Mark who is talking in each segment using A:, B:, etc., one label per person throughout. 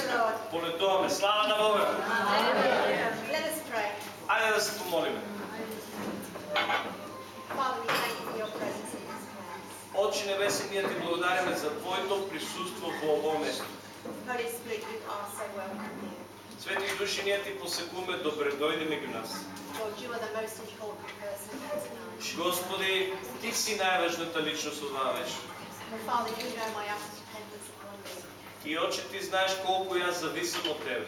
A: Lord.
B: Полетуваме. Слава на Бога!
A: Let us pray.
B: Айде да се помолим. Отче Небесен, ние ти благодариме за Твоето присъство в ovo место. Свети души, ние ти посекуваме, добре дойде меѓу нас. Господи, Ти си най-важната личност от това вече.
A: And Father, you know my utter dependence upon you.
B: И Отче, Ти знаеш колко аз зависим от Тебе.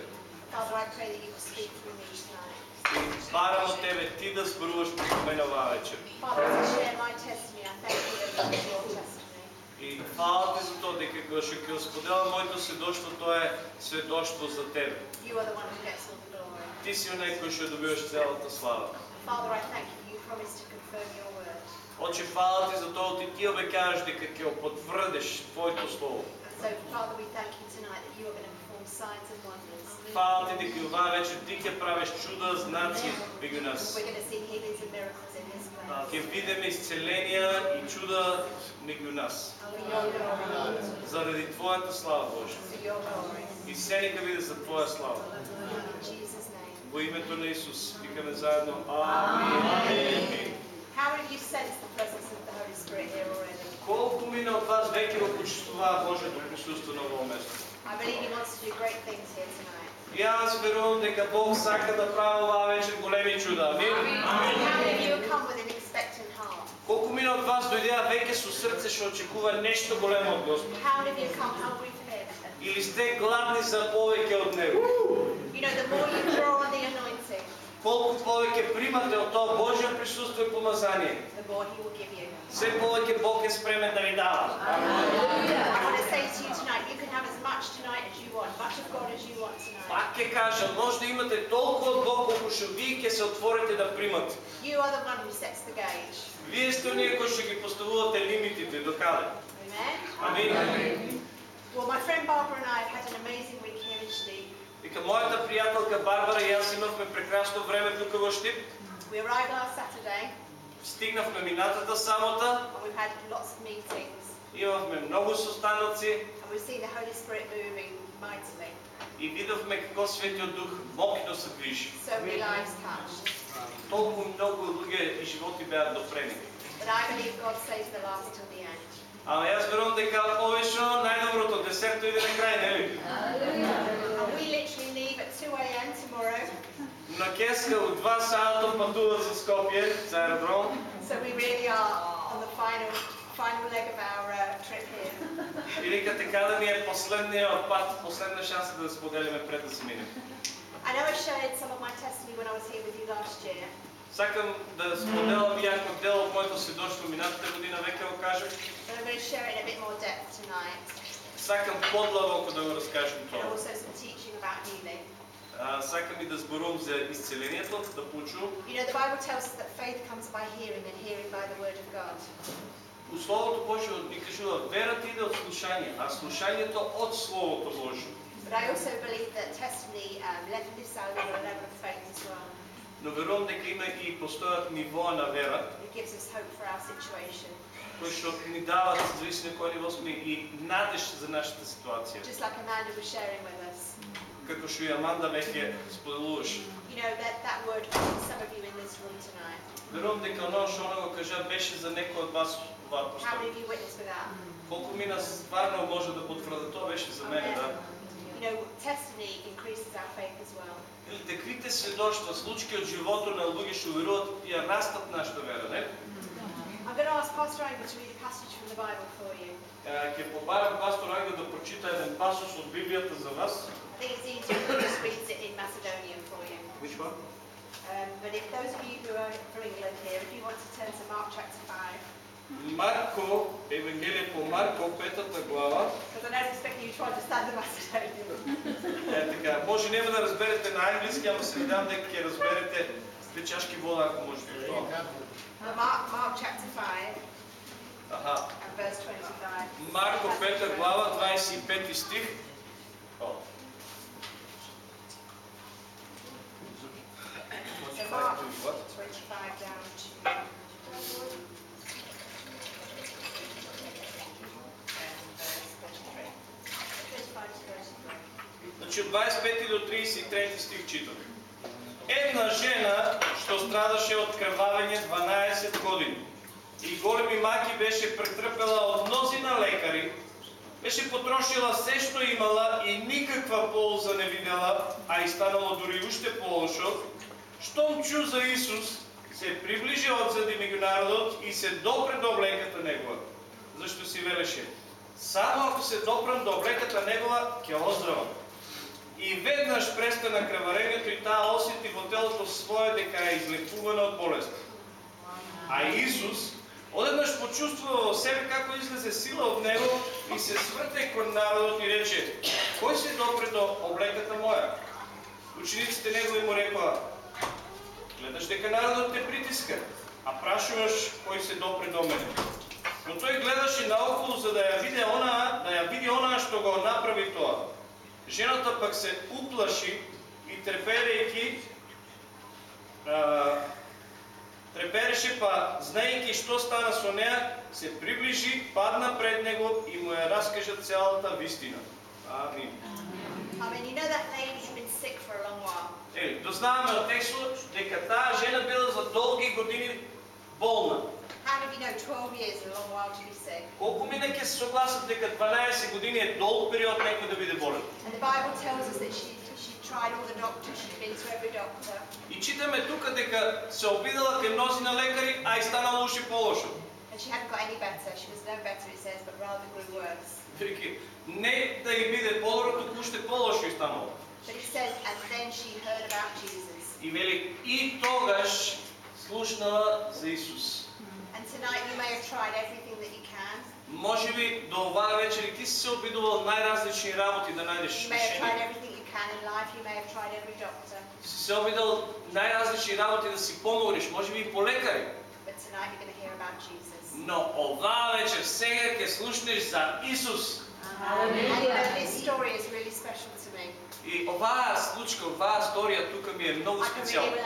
B: И барам от Тебе Ти да зборуваш преку мене оваа вечер.
A: Your testimony.
B: И фала Ти за тоа дека кога што ќе споделам моето сведоштво, тоа е сведоштво за Тебе. Ти си онај кој што добиваш целата слава. Отче, фала Ти за тоа, Ти ти обекаваш дека ќе го потврдиш Твоето слово.
A: And so, Father, we thank you tonight that you are going to perform signs and wonders.
B: Фала Ти дека оваа вечер Ти ќе правиш чуда, знаци меѓу нас.
A: We're going to see healings and miracles in this place.
B: Ќе видиме исцеленија и чуда меѓу нас.
A: For your glory.
B: Заради Твојата слава, Боже.
A: For your glory.
B: И се нека биде за Твоја слава.
A: In Jesus' name.
B: Во името на Исус, викаме заедно. Амин.
A: How many of you sense the presence of the Holy Spirit here already?
B: Колку мина од вас веќе го почувствуваа Божјото присуство на овој место?
A: I believe He wants to do great things here tonight.
B: И аз верувам дека Бог сака да прави оваа вечер големи чуда. Амин. Колку мина од вас дојдеа веќе со срце што очекува нешто големо од Господ? Или сте гладни за повеќе од Него?
A: You know, the more you draw on the anointing,
B: Колку повеќе примате од тоа Божјо присуство и помазание,
A: the more He will give you.
B: се повеќе Бог е спремен да ви дава.
A: I want to say to you tonight, you can have as much tonight as you want, much of God as you want tonight.
B: Пак ќе кажам, може да имате толку од Бог колку што вие ќе се отворите да примате.
A: You are the one who sets the gauge.
B: Вие сте оние кои што ги поставувате лимитите до каде.
A: Amen?
B: Амин.
A: Well, my friend Barbara and I have had an amazing week here in Штип.
B: Вика, мојата пријателка Барбара и јас имавме прекрасно време тука во Штип.
A: We arrived last Saturday
B: Стигнавме минатата сабота,
A: and we've had lots of meetings
B: имавме многу состаноци
A: and we've seen the Holy Spirit moving mightily.
B: и видовме како Светиот Дух моќно се движи.
A: So many lives touched.
B: Толку многу луѓе и животи беа допрени.
A: But I believe God saves the last till the end.
B: Ама јас верувам дека повечно најдоброто десерто иде на крај, нели?
A: And we literally leave at 2 a.m. tomorrow.
B: На Кеска од 2 сата патува за Скопје, за аеродром.
A: So we really are on the final final leg of our uh, trip here.
B: И вика така да ми е последниот пат, последна шанса да споделиме пред да се минем.
A: I know I shared some of my testimony when I was here with you last year.
B: Сакам да споделам јако дел од моето свидоштво минатата година, веќе го кажав.
A: But I'm going to share it in a bit more depth tonight.
B: Сакам подлабоко да го раскажем
A: And
B: тоа.
A: also some teaching about healing.
B: Сакам и да зборувам за исцелението, да почувам.
A: You know, the Bible tells us that faith comes by hearing and hearing by the word of God.
B: Словото Божјо ни кажува, верата иде од слушање, а слушањето од Словото Божјо.
A: But I also believe that testimony um, lifts out a level of faith as well.
B: Но верувам дека има и постојат нивоа на вера,
A: It gives us hope for our situation.
B: кои што ни дават, зависи на кој ниво сме, и надеж за нашата ситуација.
A: Just like Amanda was sharing with us.
B: Како што и Аманда веќе споделуваше.
A: You know, that, that word some of you in this room tonight.
B: Верувам дека оно што она го кажа беше за некој од вас оваа
A: How many of you witnessed for that?
B: Колку мина стварно може да потврди тоа беше за мене, да.
A: You know, testimony increases our faith as well.
B: Или таквите сведоштва, случаи од живото на луѓе што веруваат, ја растат нашата вера, не?
A: I'm going to ask Pastor Angel to read a passage from the Bible for you.
B: Е, Ќе побарам пастор Ангел да прочита еден пасус од Библијата за вас.
A: I think it's easier if he just reads it in Macedonian for you.
B: Which one?
A: Um, but if those of you who are from England here, if you want to turn to Mark chapter 5,
B: Марко, Евангелие по Марко, петата глава. Е, така, може нема да разберете на англиски, ама се надявам дека ќе разберете две чашки вода, ако може би тоа.
A: But Mark, Mark chapter 5
B: Аха.
A: and verse 25.
B: Марко 5 глава, 25 стих. О.
A: So Mark 25 down to verse 33. 25 to 33.
B: Значи от 25 до 33 стих читаме. Една жена, што страдаше од крвавење 12 години и големи маки беше претрпела од мнозина лекари, беше потрошила се што имала и никаква полза не видела, а и станало дури уште полошо, штом чу за Исус, се приближи отзади меѓу народот и се допре до облеката негова. Зашто си велеше, само ако се допрам до облеката негова, ќе оздравам. И веднаш престана крварењето и таа осети во телото свое дека е излекувана од болест. А Исус одеднаш почувствува во себе како излезе сила од него и се сврте кон народот и рече: Кој се допре до облеката моја? Учениците негови му рекоа: Гледаш дека народот те притиска, а прашуваш кој се допре до мене. Но тој гледаше наоколу за да ја види онаа, да ја види онаа што го направи тоа. Жената пак се уплаши и треперејќи а, трепереше па знаејќи што стана со неа, се приближи, падна пред него и му ја раскажа цялата вистина. Амин.
A: I mean, you know that lady had been sick for a long while.
B: Ели, дознаваме од текстот дека таа жена била за долги години болна.
A: How of you know 12 years is a long while to be sick?
B: Колку мина ќе се согласат дека 12 години е долг период некој да биде болен?
A: And the Bible tells us that she tried all the doctors, she'd been to every doctor,
B: И читаме тука дека се обидела кај мнозина лекари, а и станало уши полошо.
A: and she hadn't got any better. She was no better, it says, but rather grew worse.
B: Вики, не да ги биде подобро, туку уште полошо и станало.
A: But it says, and then she heard about Jesus.
B: И вели, и тогаш слушнала за Исус.
A: And tonight you may have tried everything that you can.
B: Може би до оваа вечер ти си се обидувал најразлични работи да најдеш
A: You may have tried
B: решение.
A: everything can in life. You may have tried every doctor.
B: Си се обидал најразлични работи да си помогнеш, може би и по лекари.
A: But tonight you're going to hear about Jesus.
B: Но оваа вечер сега ќе слушнеш за Исус.
A: And you know, this story is really special to me.
B: И оваа случка, оваа сторија тука ми е многу специјална.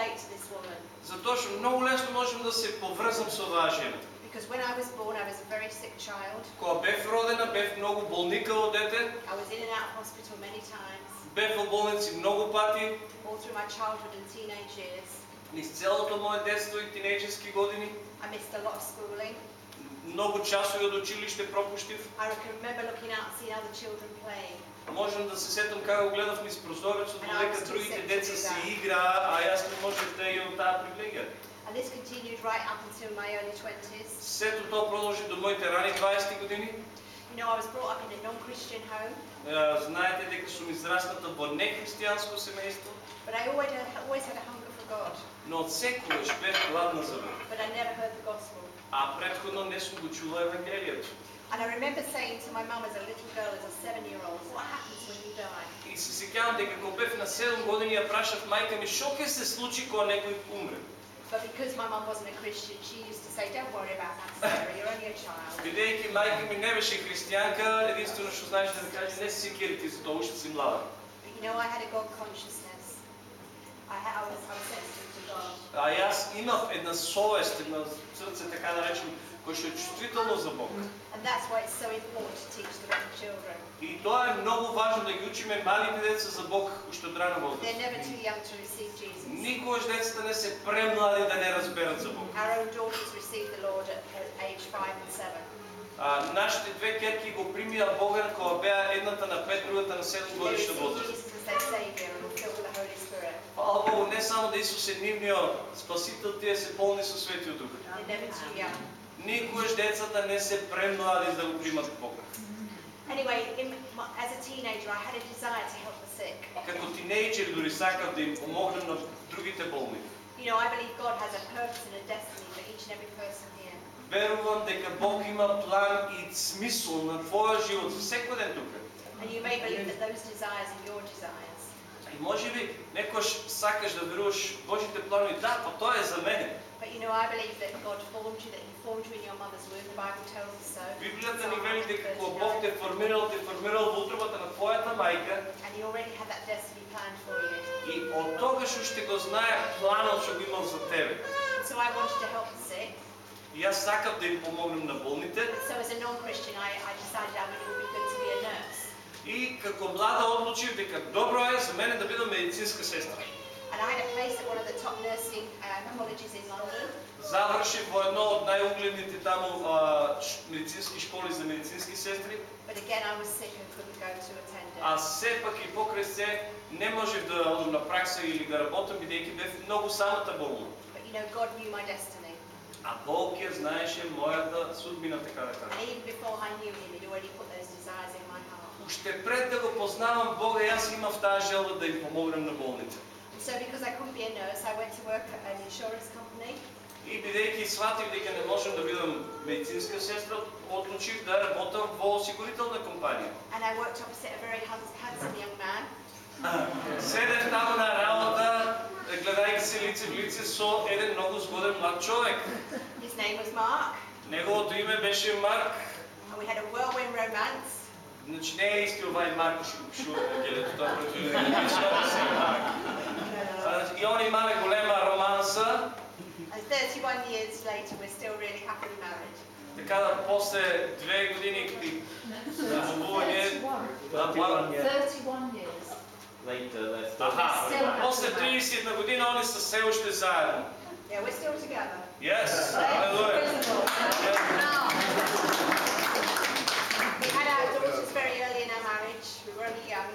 B: Затоа што многу лесно можем да се поврзам со оваа жена.
A: Because when I was born, I was a very sick child.
B: Кога бев родена, бев многу болникаво дете,
A: I was in and out of hospital many times,
B: бев во болници многу пати,
A: all through my childhood and teenage years.
B: низ целото мое детство и тинејџерски години.
A: I missed a lot of schooling.
B: Многу часови од училиште пропуштив.
A: I can remember looking out and seeing other children playing.
B: Можам да се сетам како гледав низ прозорецот додека другите деца си играа, а јас не можев да имам таа привилегија.
A: And this continued right up until my early 20s.
B: Сето тоа продолжи до моите рани 20 години.
A: You know, I was brought up in a non-Christian home,
B: Е, Знаете дека сум израсната во нехристијанско семејство,
A: but I always had, always had a hunger for God.
B: но од секогаш бев гладна за Бог.
A: But I never heard the gospel.
B: А предходно не сум го чула Евангелието.
A: And I remember saying to my mum as a little girl, as a seven-year-old, what happens when you die?
B: И се сеќавам дека кога бев на 7 години ја прашав мајка ми што ќе се случи кога некој умре.
A: But because my mum wasn't a Christian, she used to say, don't worry about that, Sarah, you're only a child.
B: Бидејќи мајка ми не беше христијанка, единствено што знаеше да ми каже не се секири ти за уште си млада.
A: But you know, I had a God consciousness. I, had, I, was, I was sensitive to God.
B: А јас имав една совест, една срце така да речем, кој што е чувствително за Бог.
A: And that's why it's so important to teach the little children.
B: И тоа е многу важно да ги учиме малите деца за Бог уште од рана
A: They're never too young to receive Jesus.
B: Никогаш децата не се премлади да не разберат за Бог.
A: Our own daughters received the Lord at, age five and seven.
B: А, нашите две керки го примија Бога кога беа едната на 5, другата на 7
A: They
B: годишна
A: Spirit.
B: Фала Богу, не само да Исус е нивниот спасител, тие се полни со Светиот Дух. Никогаш децата не се премлади да го примат Бога.
A: Anyway, in, as a teenager, I had a desire to help the sick.
B: Како тинејџер дури сакав да им помогнем на другите болни.
A: You know, I believe God has a purpose and a destiny for each and every person here.
B: Верувам дека Бог има план и смисол на твојот живот за секој ден тука.
A: And you may believe that those desires are your desires.
B: И може би некош сакаш да веруваш Божите планови, да, па тоа е за мене.
A: But you know, I believe that God formed you, that He formed you in your mother's womb. The Bible tells us so.
B: Библијата
A: Psalm
B: ни вели дека кога
A: 139.
B: Бог те формирал, те формирал во утробата на твојата мајка
A: And He already had that destiny planned for you.
B: и од тогаш уште го знае планот што го имал за тебе.
A: So I wanted to help the sick.
B: И јас сакав да им помогнем на болните.
A: So as a non-Christian, I, I decided I would it would be good to be a nurse.
B: И како млада одлучив дека добро е за мене да бидам медицинска сестра.
A: And I had a place at one of the top nursing uh, colleges in London.
B: Завршив во едно таму а, ш- медицински школи за медицински сестри,
A: But again, I was sick and couldn't go to attend it.
B: а сепак и покрај се не можев да одам на пракса или да работам бидејќи бев многу самата болна.
A: But you know, God knew my destiny.
B: А Бог ја знаеше мојата судбина така да кажа.
A: And even before I knew Him, He'd already put those desires in my heart.
B: Уште пред да го познавам Бога, јас имав таа желба да им помогнам на болните.
A: And so, because I couldn't be a nurse, I went to work at an insurance company.
B: И бидејќи сватив дека не можам да бидам медицинска сестра, одлучив да работам во осигурителна компанија.
A: And I worked opposite a very hands- handsome young man.
B: Седев таму на работа, гледајќи се лице в лице со еден многу згоден млад човек.
A: His name was Mark.
B: Неговото име беше Марк.
A: And we had a whirlwind romance.
B: Значи не е исти овај Марко Шу Евангелието, тоа преведува не беше се Марк. А, И он имаме голема романса,
A: And 31 years later, we're still really happily married.
B: така да после две години и любовување, да, млад-
C: 31 years.
D: Later, they're still
B: Аха,
C: Still
B: после
C: happy.
B: 31 година они са се уште заедно.
A: Yeah, we're still together.
B: Yes,
C: Praise
B: алелуја.
C: the Lord.
A: We had our daughters very early in our marriage. We were only young,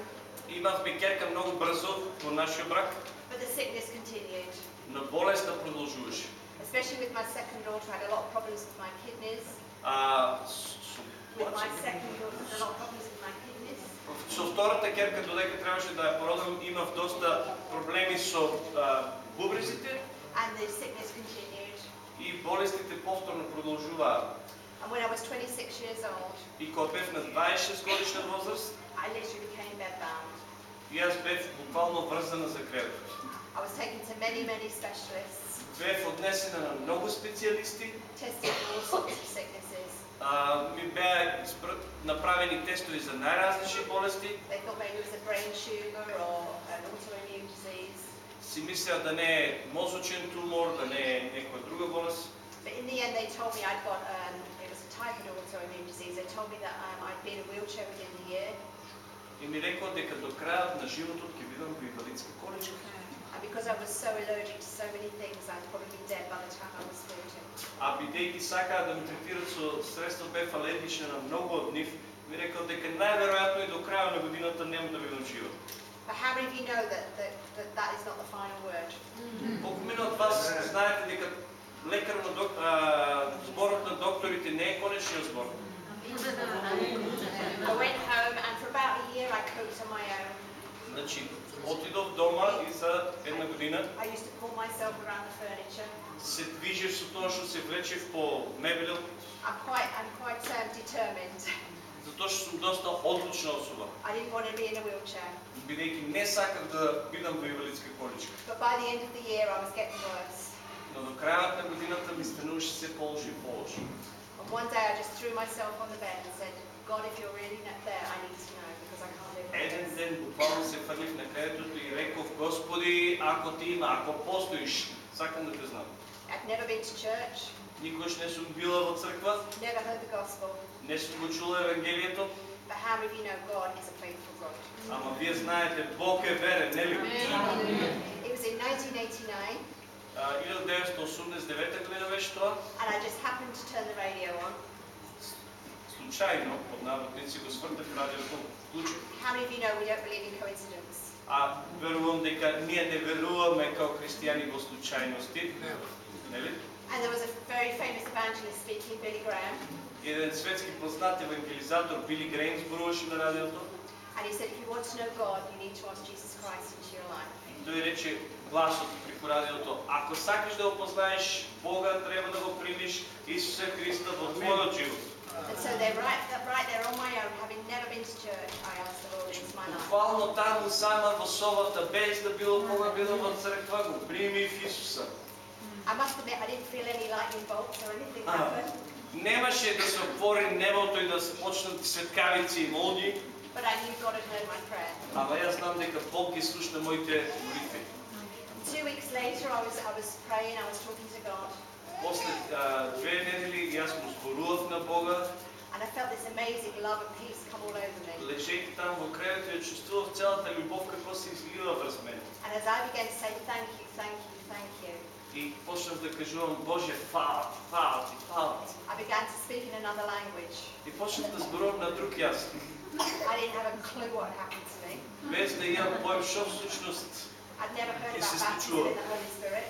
B: Имавме керка многу брзо во нашиот брак,
A: but the sickness continued.
B: но болеста продолжуваше.
A: Especially with my second daughter, I had a lot of problems with my kidneys.
B: А
A: With my second daughter, I had a lot of problems with my kidneys.
B: со втората керка додека требаше да ја породам, имав доста проблеми со а, бубрезите
A: And the sickness continued.
B: и болестите повторно продолжуваат.
A: And when I was 26 years old,
B: И кога бев на 26 годишна возраст,
A: I literally became bedbound.
B: И аз бев буквално врзана за креветот.
A: I was taken to many, many specialists,
B: Бев однесена на многу специјалисти,
A: tested for all sorts of sicknesses.
B: а, ми испр- направени тестови за најразлични болести,
A: They thought maybe it was a brain tumor or an autoimmune disease.
B: си мислеа да не е мозочен тумор, да не е некоја друга болест.
A: But in the end, they told me I'd got, um, it was a type of autoimmune disease. They told me that um, I'd be in a wheelchair within the year.
B: И ми рекоа дека до крајот на животот ќе бидам во инвалидска количка.
A: And because I was so allergic to so many things, I'd probably be dead by the time I was 40.
B: А бидејќи сакаа да ме третират со средства алергична на многу од нив, ми рекоа дека најверојатно и до крајот на годината нема да бидам жива.
A: But how many of you know that that, that, that is not the final word?
B: Колку мина од вас знаете дека лекар на док... а, зборот на докторите не е конечниот збор.
A: I went home and for about a year I cooked on my own.
B: Значи, отидов дома и за една година
A: I used to pull myself around the furniture.
B: се движев со тоа што се влечев по мебелот,
A: I'm quite, I'm quite um, determined.
B: затоа што сум доста одлучна особа.
A: I didn't want to be in a wheelchair.
B: Бидејќи не сакав да бидам во инвалидска количка.
A: But by the end of the year I was getting worse.
B: Но до крајот на годината ми стануваше се полоши и полоши.
A: And one day I just threw myself on the bed and said, God, if you're really not there, I need to know because I can't live like this.
B: ден буквално се фрлив на креветото и реков, Господи, ако ти има, ако постоиш, сакам да те знам.
A: I'd never been to church,
B: Никош не сум била во црква,
A: never heard the gospel.
B: не го чула Евангелието,
A: But how many of you know God is a faithful God?
B: ама вие знаете, Бог е верен, нели?
A: It was in 1989
B: А, 1989 година беше тоа.
A: and I just happened to turn the radio on.
B: Случајно, под наводници, го свртев радиото, вклучив.
A: How many of you know we don't believe in coincidence?
B: А верувам дека ние не веруваме као христијани во случајности. Нели?
A: And there was a very famous evangelist speaking, Billy Graham,
B: Еден светски познат евангелизатор Били Грейн зборуваше на радиото.
A: and he said, if you want to know God, you need to ask Jesus Christ into your life.
B: Тој рече гласот преку радиото, ако сакаш да го познаеш Бога, треба да го примиш Исуса Христа во твојот живот.
A: And so they're right, that right there on my own, having never been to church, I asked the Lord into my life.
B: Буквално таму сама во собата, без да било кога било во црква, го примив Исуса.
A: I must admit, I didn't feel any lightning bolts or anything happen,
B: Немаше да се отвори небото и да се почнат светкавици и молњи,
A: but I knew God had heard my prayer.
B: ама јас знам дека Бог ги слушна моите молитви.
A: Two weeks later, I was, I was praying, I was talking to God,
B: После две недели јас му зборував на Бога
A: And I felt this amazing love and peace come all over me.
B: Лежейки там во кревето и чувствувах цялата любов какво се излива през мен.
A: And as I began to say thank you, thank you, thank you,
B: И почнах да кажувам, Боже, фала ти, фала ти, фала ти.
A: I began to speak in another language.
B: И почнах да зборувам на друг язик.
A: I didn't have a clue what happened to me.
B: Без да имам поем, що всъщност
A: I'd never heard about baptism in the Holy Spirit.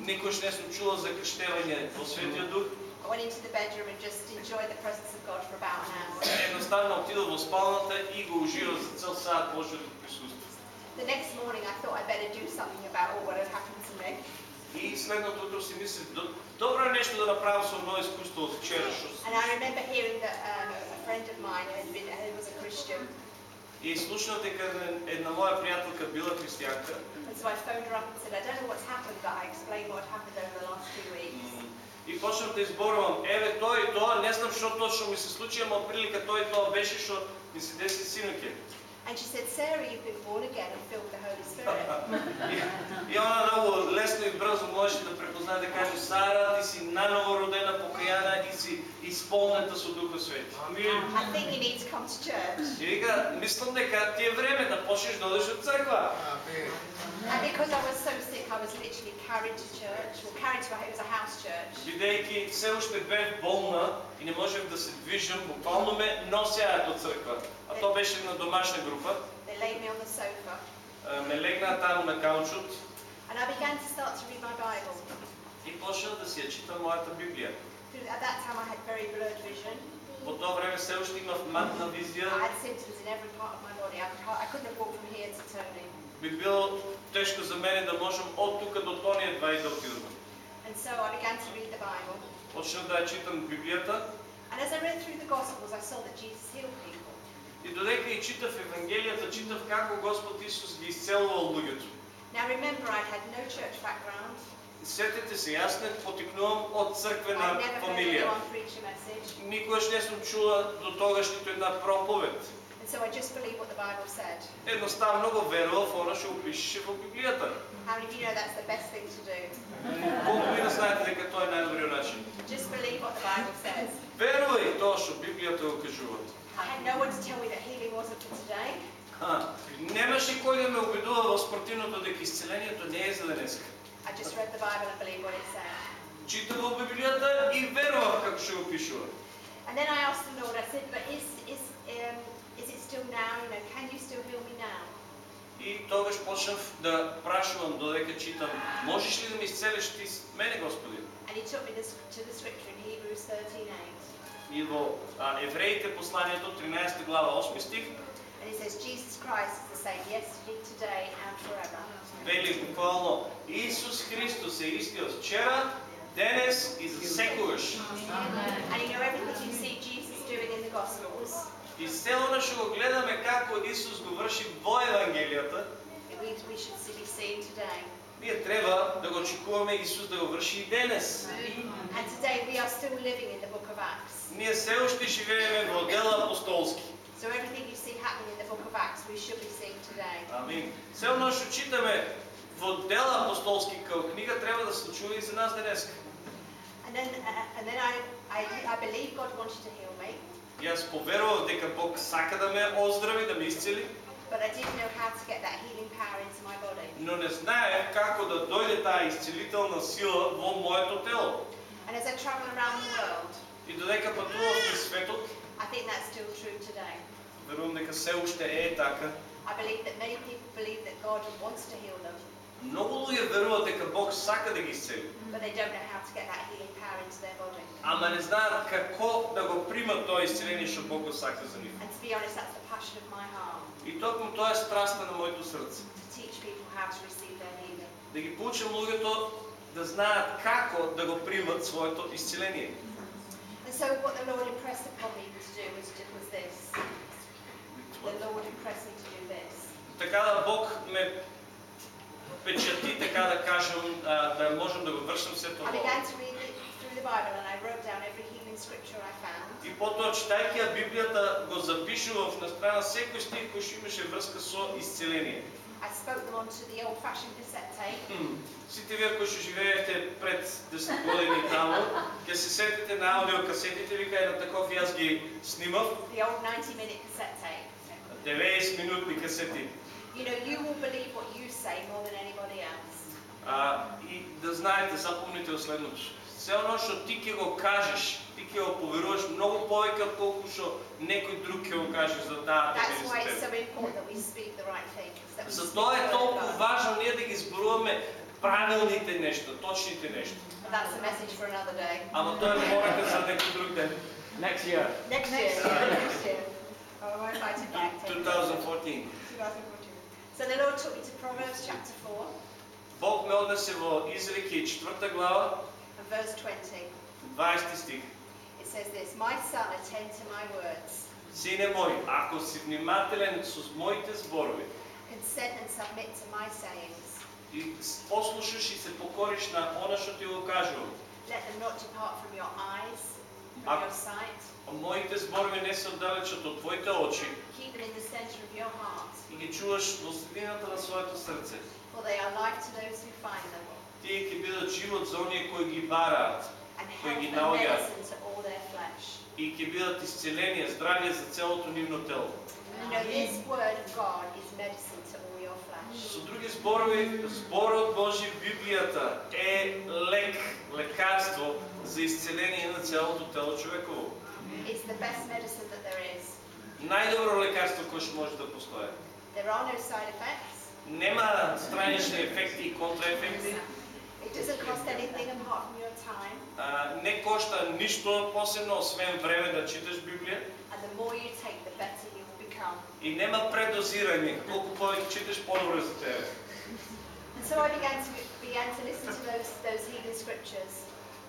B: никош не съм чула за кръщеване во Светия Дух.
A: I went into the bedroom and just enjoyed the presence of God for about an hour.
B: Едноставно отидох во спалната и го уживах за цел саат Божието присъствие.
A: The next morning I thought I'd better do something about all what had happened to me.
B: И следното утро си мислех, «Д- добро е нещо да направя со едно изкуство от вчера, што
A: And I remember hearing that um, a friend of mine had been, who was a Christian,
B: И слушнах дека една моја пријателка била христијанка.
A: and so I phoned her up and said, I don't know what's happened, but I explained what happened over the last two weeks.
B: И почнав да изборувам, еве тоа и тоа, не знам што точно ми се случи, ама прилика тоа и тоа беше што ми се деси синоќе.
A: And she said, Sarah, you've been born again and filled with the Holy Spirit.
B: И, она много лесно и брзо можеше да препознае да каже, Сара, ти си наново родена, покаяна и си изпълнета со Духа Свети.
A: I think you need to come to church.
B: И вика, мислам дека ти е време да почнеш да одиш од црква.
A: And because I was so sick, I was literally carried to church, or carried to it was a house church.
B: Бидејќи все уште бев болна и не можев да се движам, буквално ме носеа до црква. А тоа беше на домашна група.
A: They laid me on the sofa,
B: Е, Ме легна таму на каучот
A: and I began to start to read my Bible.
B: и почнав да си ја читам мојата Библија.
A: Through- At that time, I had very blurred vision.
B: Во тоа време се уште имав матна визија.
A: I had symptoms in every part of my body. I, could, ha- I couldn't have walked from here to Tony.
B: Би било тешко за мене да можам од тука до тони едва и да отидам.
A: And so I began to read the Bible.
B: Почнав да ја читам Библијата
A: And as I read through the Gospels, I saw that Jesus healed people.
B: И додека и читав Евангелијата, читав како Господ Исус ги исцелувал луѓето.
A: Now remember, I'd had no church background.
B: Сетете се, јас не
A: anyone preach a message.
B: Никогаш не сум чула до тогаш ниту една проповед.
A: So I just believed what the Bible said.
B: Едноставно го верував она што го пишеше во Библијата.
A: How many of you know that's the best thing to do?
B: Колку ми да знаете дека тоа е најдобриот начин.
A: Just believe what the Bible says.
B: Верувај тоа што Библијата го кажува.
A: I had no one to tell me that healing wasn't for today.
B: А, немаше кој да ме убедува во спортивното дека исцелението не е за денеска.
A: I just read the Bible and believed what it said.
B: Читав во Библијата и верував како што го пишува.
A: And then I asked the Lord, I said, but is, is, um, is it still now? You know, can you still heal me now?
B: И тогаш почнав да прашувам додека читам, можеш ли да ме исцелиш ти мене, Господи?
A: And he took me to the scripture in Hebrews 13:8.
B: И во а, Евреите посланието 13 глава 8 стих
A: And it says, Jesus Christ is the same yesterday, today, and forever.
B: вели буквално Исус Христос е истиот вчера, денес и за секогаш.
A: And you know, everything you see Jesus doing in the Gospels,
B: И село што го гледаме како Исус го врши во
A: today.
B: ние треба да го очекуваме Исус да го врши и денес.
A: And today we are still living in the book of Acts.
B: Ние се уште живееме во дела апостолски.
A: So everything you see happening in the book of Acts, we should be seeing today.
B: Амин. Се оно што читаме во дела апостолски книга треба да се случува и за нас денеска.
A: And then, uh, and then I, I, I believe God wanted to heal me,
B: Јас поверував дека Бог сака да ме оздрави, да ме исцели,
A: but I didn't know how to get that healing power into my body.
B: но не знаев како да дојде таа исцелителна сила во моето тело.
A: And as I travel around the world,
B: И додека патував низ светот,
A: I think that's still true today.
B: верувам дека се уште е така.
A: I believe that many people believe that God wants to heal them,
B: Многу луѓе веруваат дека Бог сака да ги исцели,
A: but they don't know how to get that healing power into their body.
B: ама не знаат како да го примат тоа исцеление што Бог го сака за нив.
A: And to be honest, that's the passion of my heart,
B: И токму тоа е страста на моето срце.
A: to teach people how to receive their healing.
B: Да ги поучам луѓето да знаат како да го примат своето исцеление.
A: So what the Lord impressed upon me to do was, was this. The Lord impressed me to do this.
B: Така Бог ме печати, така да кажем, да можем да го вършим се
A: I
B: това.
A: began to read it through the Bible and I wrote down every healing scripture I found.
B: И ја Библијата, го запишував на страна секој стих кој што имаше врска со исцеление.
A: I spoke them onto the old-fashioned cassette tape.
B: Сите вие кои што живеевте пред 10 години таму, ќе се сетите на аудиокасетите, вика едно таков јас ги снимав,
A: the old 90-minute cassette tape.
B: 90 минутни касети.
A: You know, you will believe what you say more than anybody else.
B: А, и да знаете, запомните следното. Се оно што ти ќе го кажеш, ти ќе го поверуваш многу повеќе отколку што некој друг ќе го каже за таа
A: speak
B: Затоа е толку важно ние да ги зборуваме правилните нешта, точните нешта. Ама тоа е морате за некој друг ден.
D: Next year.
A: Next, year. Next. Oh, I won't fight it back. take it.
B: 2014.
A: 2014. So the Lord took me to Proverbs chapter 4
B: Бог ме однесе во Изреки 4 глава,
A: and verse 20.
B: 20 стих.
A: It says this, My son, attend to my words.
B: Сине мој, ако си внимателен со моите зборови
A: Consent and submit to my sayings.
B: и послушаш и се покориш на она што ти го кажувам,
A: Let them not depart from your eyes, from
B: Up.
A: your sight.
B: моите зборови не се оддалечат од твоите очи
A: Keep them in the center of your heart,
B: и ги чуваш во средината на своето срце.
A: for they are life to those who find them,
B: Тие ќе бидат живот за оние кои ги бараат ги и ќе бидат исцеление, здравје за целото нивно тело. Со други зборови, зборот Божи, Библијата е лек, лекарство за исцеление на целото тело човеково.
A: It's the best medicine that there is.
B: Најдобро лекарство кое што може да постои.
A: There are no side effects.
B: Нема странични ефекти и контраефекти.
A: It doesn't cost anything apart from your time.
B: А, не кошта ништо посебно, освен време да читаш Библија.
A: And the more you take, the better you will become.
B: И нема предозирање. Колку повеќе читаш, подобро за тебе.
A: And so I began to began to listen to those those healing scriptures.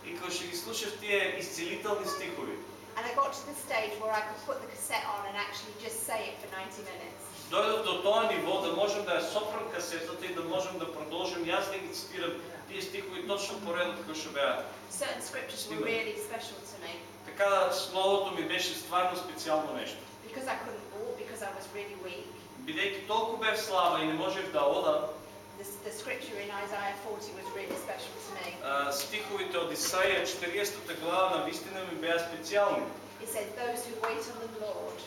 B: И кога ще ги слушаш тие изцелителни стихови,
A: And I got to the stage where I could put the cassette on and actually just say it for 90 minutes.
B: Дојдов до тоа ниво да можем да ја сопрам касетата и да можем да продолжим јас да ги цитирам тие стихови точно по редот како што беа.
A: Certain scriptures were
B: Стига.
A: really
B: Така словото ми беше стварно
A: really weak.
B: Бидејќи толку бев слаба и не можев да одам,
A: The, scripture in Isaiah 40 was really special to me.
B: стиховите од Исаија 40 глава на вистина ми беа специјални.
A: It says, Those who wait on the Lord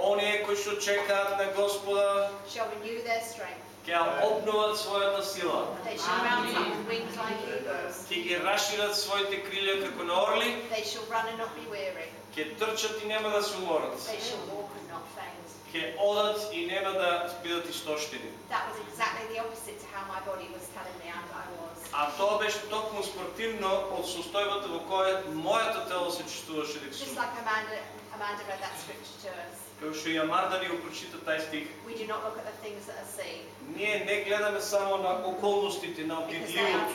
B: Оние кои што чекаат на Господа,
A: shall renew their strength.
B: ќе обноват својата сила.
A: They shall mount up with wings like eagles.
B: Ќе ги расшират своите крилја како на орли,
A: They shall run and not be weary.
B: ќе трчат и нема да се уморат.
A: They shall walk and not faint.
B: Ќе одат и нема да бидат истоштени.
A: That was exactly the opposite to how my body was telling me I, I was.
B: А тоа беше токму спротивно од состојбата во која моето тело се чувствуваше дека
A: Just
B: сум.
A: like Amanda, Amanda read that scripture to us.
B: Како што и Аманда ни го прочита тај стих.
A: We do not look at the things that are seen
B: Ние не гледаме само на околностите, на обидливото,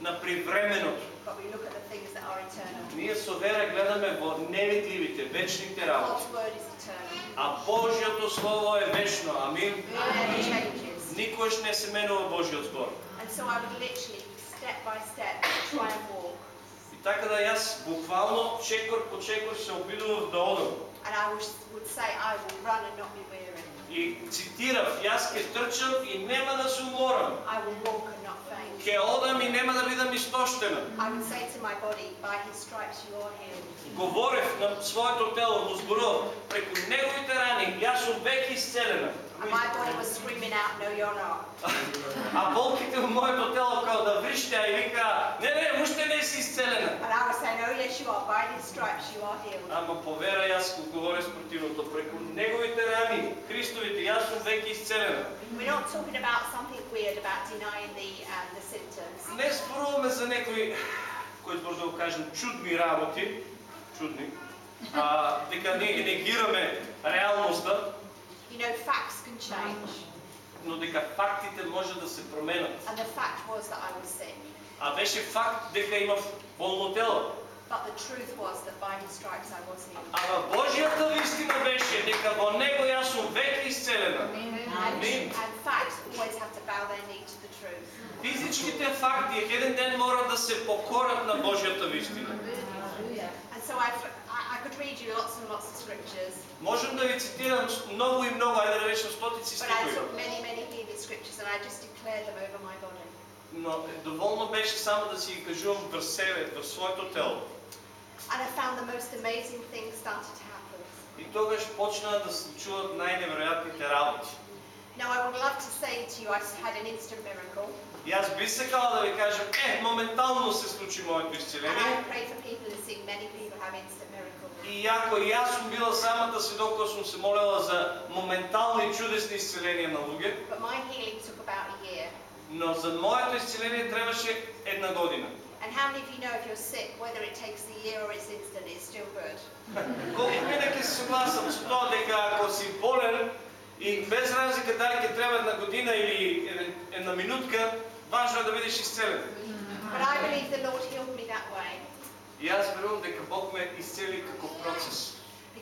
B: на привременото.
A: but we look at the things that are eternal.
B: Ние со вера гледаме во невидливите, вечните работи.
A: God's word is eternal.
B: А Божјото слово е вечно. Амин. Никош не се менува Божјиот збор.
A: And so I would literally, step by step, try and walk.
B: И така да јас буквално чекор по чекор се обидував да одам.
A: And I would, would say, I will run and not be weary.
B: И цитирав, јас ќе трчам и нема да се уморам.
A: I will walk and not faint.
B: Ќе одам и нема да бидам истоштена.
A: I would say to my body, by his stripes you are healed.
B: Говорев на своето тело, му зборував, преку неговите рани, јас сум веќе исцелена.
A: And my body was screaming out, no you're not.
B: А болките во моето тело као да вриштеа и вика, не, не, уште не си исцелена.
A: And I was saying, oh yes you are, by his stripes you are healed.
B: Ама по вера јас го говоря спротивното, преку неговите рани, Христовите, јас сум веќе исцелена.
A: We're not talking about something weird about denying the, um, the symptoms.
B: Не зборуваме за некои, кои може да го кажем, чудни работи, чудни, а, дека ние негираме реалноста,
A: You know, facts can change.
B: но дека фактите може да се променат.
A: And the fact was that I was sick.
B: А беше факт дека имав болно тело.
A: But the truth was that by his stripes I was healed.
B: Ама Божјата вистина беше дека во него јас сум веќе исцелена. Amen.
A: and facts always have to bow their knee to the truth.
B: Физичките факти еден ден мора да се покорат на Божјата вистина.
A: And so I, I, I could read you lots and lots of scriptures,
B: Можем да ви цитирам многу и многу, ајде да речем стотици
A: but I took many, many healing scriptures and I just declared them over my body.
B: Но е доволно беше само да си ги кажувам в себе, в своето тело.
A: And I found the most amazing things started to happen.
B: И тогаш почна да се чуват най-невероятните работи.
A: Now, I would love to say to you, I had an instant miracle,
B: И аз би се да ви кажа, е, моментално се случи моето
A: and
B: изцеление.
A: I pray for people and seen many people have instant.
B: И ако и аз съм била самата свидок, која съм се молела за моментални и чудесни изцеления на луѓе, но за моето изцеление трябваше една година.
A: And how many of you know if you're sick, whether it takes a year or it's instant, it's still good?
B: Колку минаки се согласам со тоа дека ако си болен и без разлика дали ќе треба една година или една- една минутка, важно е да бидеш изцелен.
A: But I believe the Lord healed
B: И аз верувам дека Бог ме изцели како процес.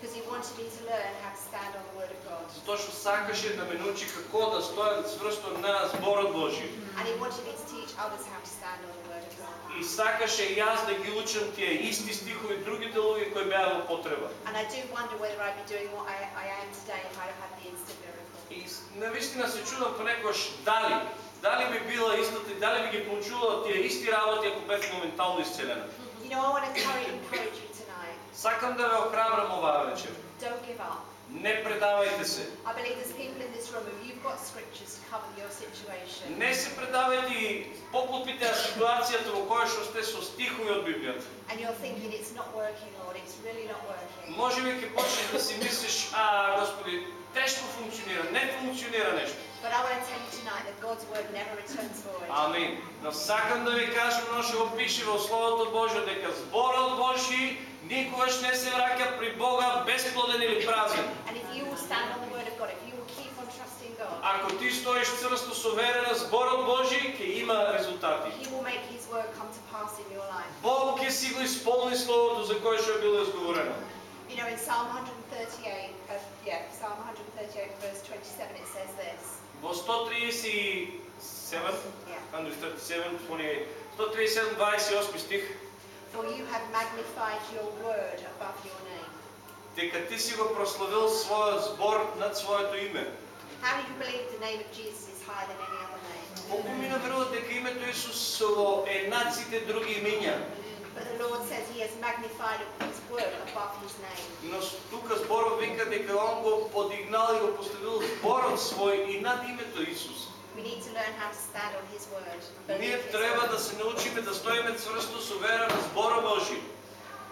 A: because He wanted me to learn how to stand on the Word of God.
B: Затоа што сакаше да ме научи како да стојам цврсто на зборот Божи.
A: And He wanted me to teach others how to stand on the Word of God.
B: И сакаше и аз да ги учам тие исти стихови другите луѓе кои беа во потреба.
A: And I do wonder whether I'd be doing what I, I am today if I'd have had the instant miracle.
B: И навистина се чудам понекогаш дали, дали би била истата и дали би ги получувала тие исти работи ако бев моментално изцелена.
A: You know, I want to encourage encourage you tonight.
B: Сакам да ве охрабрам оваа вечер.
A: Don't give up.
B: Не предавајте се.
A: I believe there's people in this room, if you've got scriptures to cover your situation,
B: Не се предавајте и поклопите на ситуацијата во која што сте со стихови од Библијата.
A: and you're thinking it's not working, Lord, it's really not working.
B: Може би ќе почнеш да си мислиш, а, Господи, тешко функционира, не функционира нешто.
A: But I want to tell you tonight that God's word never returns void.
B: Амин. Но сакам да ви кажам, но што го пише во Словото Божјо, дека зборот Божји никогаш не се враќа при Бога бесплоден или празен.
A: And if you will stand on the word of God, if you will keep on trusting God,
B: Ако ти стоиш црсто со вера на зборот Божји, ќе има резултати.
A: He will make His word come to pass in your life.
B: Бог ќе си го исполни Словото за кое што е било изговорено.
A: You know, in Psalm 138, uh, yeah, Psalm 138, verse 27, it says this.
B: Во 137,
A: Yeah.
B: 137, 28, 137, 28 стих,
A: For you have magnified your word above your name.
B: дека ти си го прославил својот збор над своето име.
A: How do you believe the name of Jesus is higher than any other name?
B: Колку ми наверуват дека името Исус е над сите други имиња.
A: But the Lord says He has magnified His word above His name.
B: Но с- тука зборот вика дека он го подигнал и го поставил зборот свој и над името Исус.
A: We need to learn how to stand on His word. and
B: Ние
A: believe His
B: треба
A: word.
B: да се научиме да стоиме цврсто со вера на збора Божи.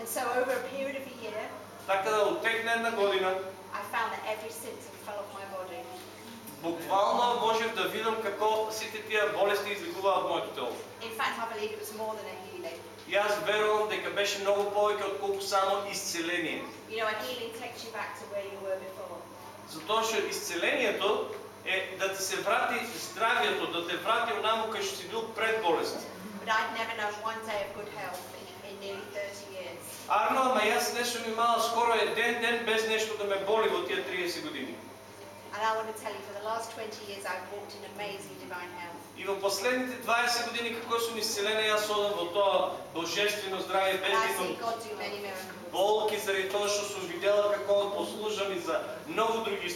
A: And so, over a period of a year,
B: Така да отекне една година,
A: I found that every symptom fell off my body.
B: буквално можев да видам како сите тие болести излегуваат од моето тело.
A: In fact, I believe it was more than a healing.
B: И аз верувам дека беше многу повеќе отколку само исцеление.
A: You know, a healing takes you back to where you were before.
B: Затоа што исцелението е да ти се врати здравието, да те врати онаму кај што си бил пред болест.
A: But I'd never known one day of good health in, in nearly 30 years.
B: Арно, ама јас не сум имала скоро еден ден без нешто да ме боли во тие 30 години.
A: And I want to tell you, for the last 20 years, I've walked in amazing divine health.
B: И во последните 20 години како сум исцелена, јас одам во тоа божествено здравје без да имам болки заради тоа што сум видела како он послужа ми за многу други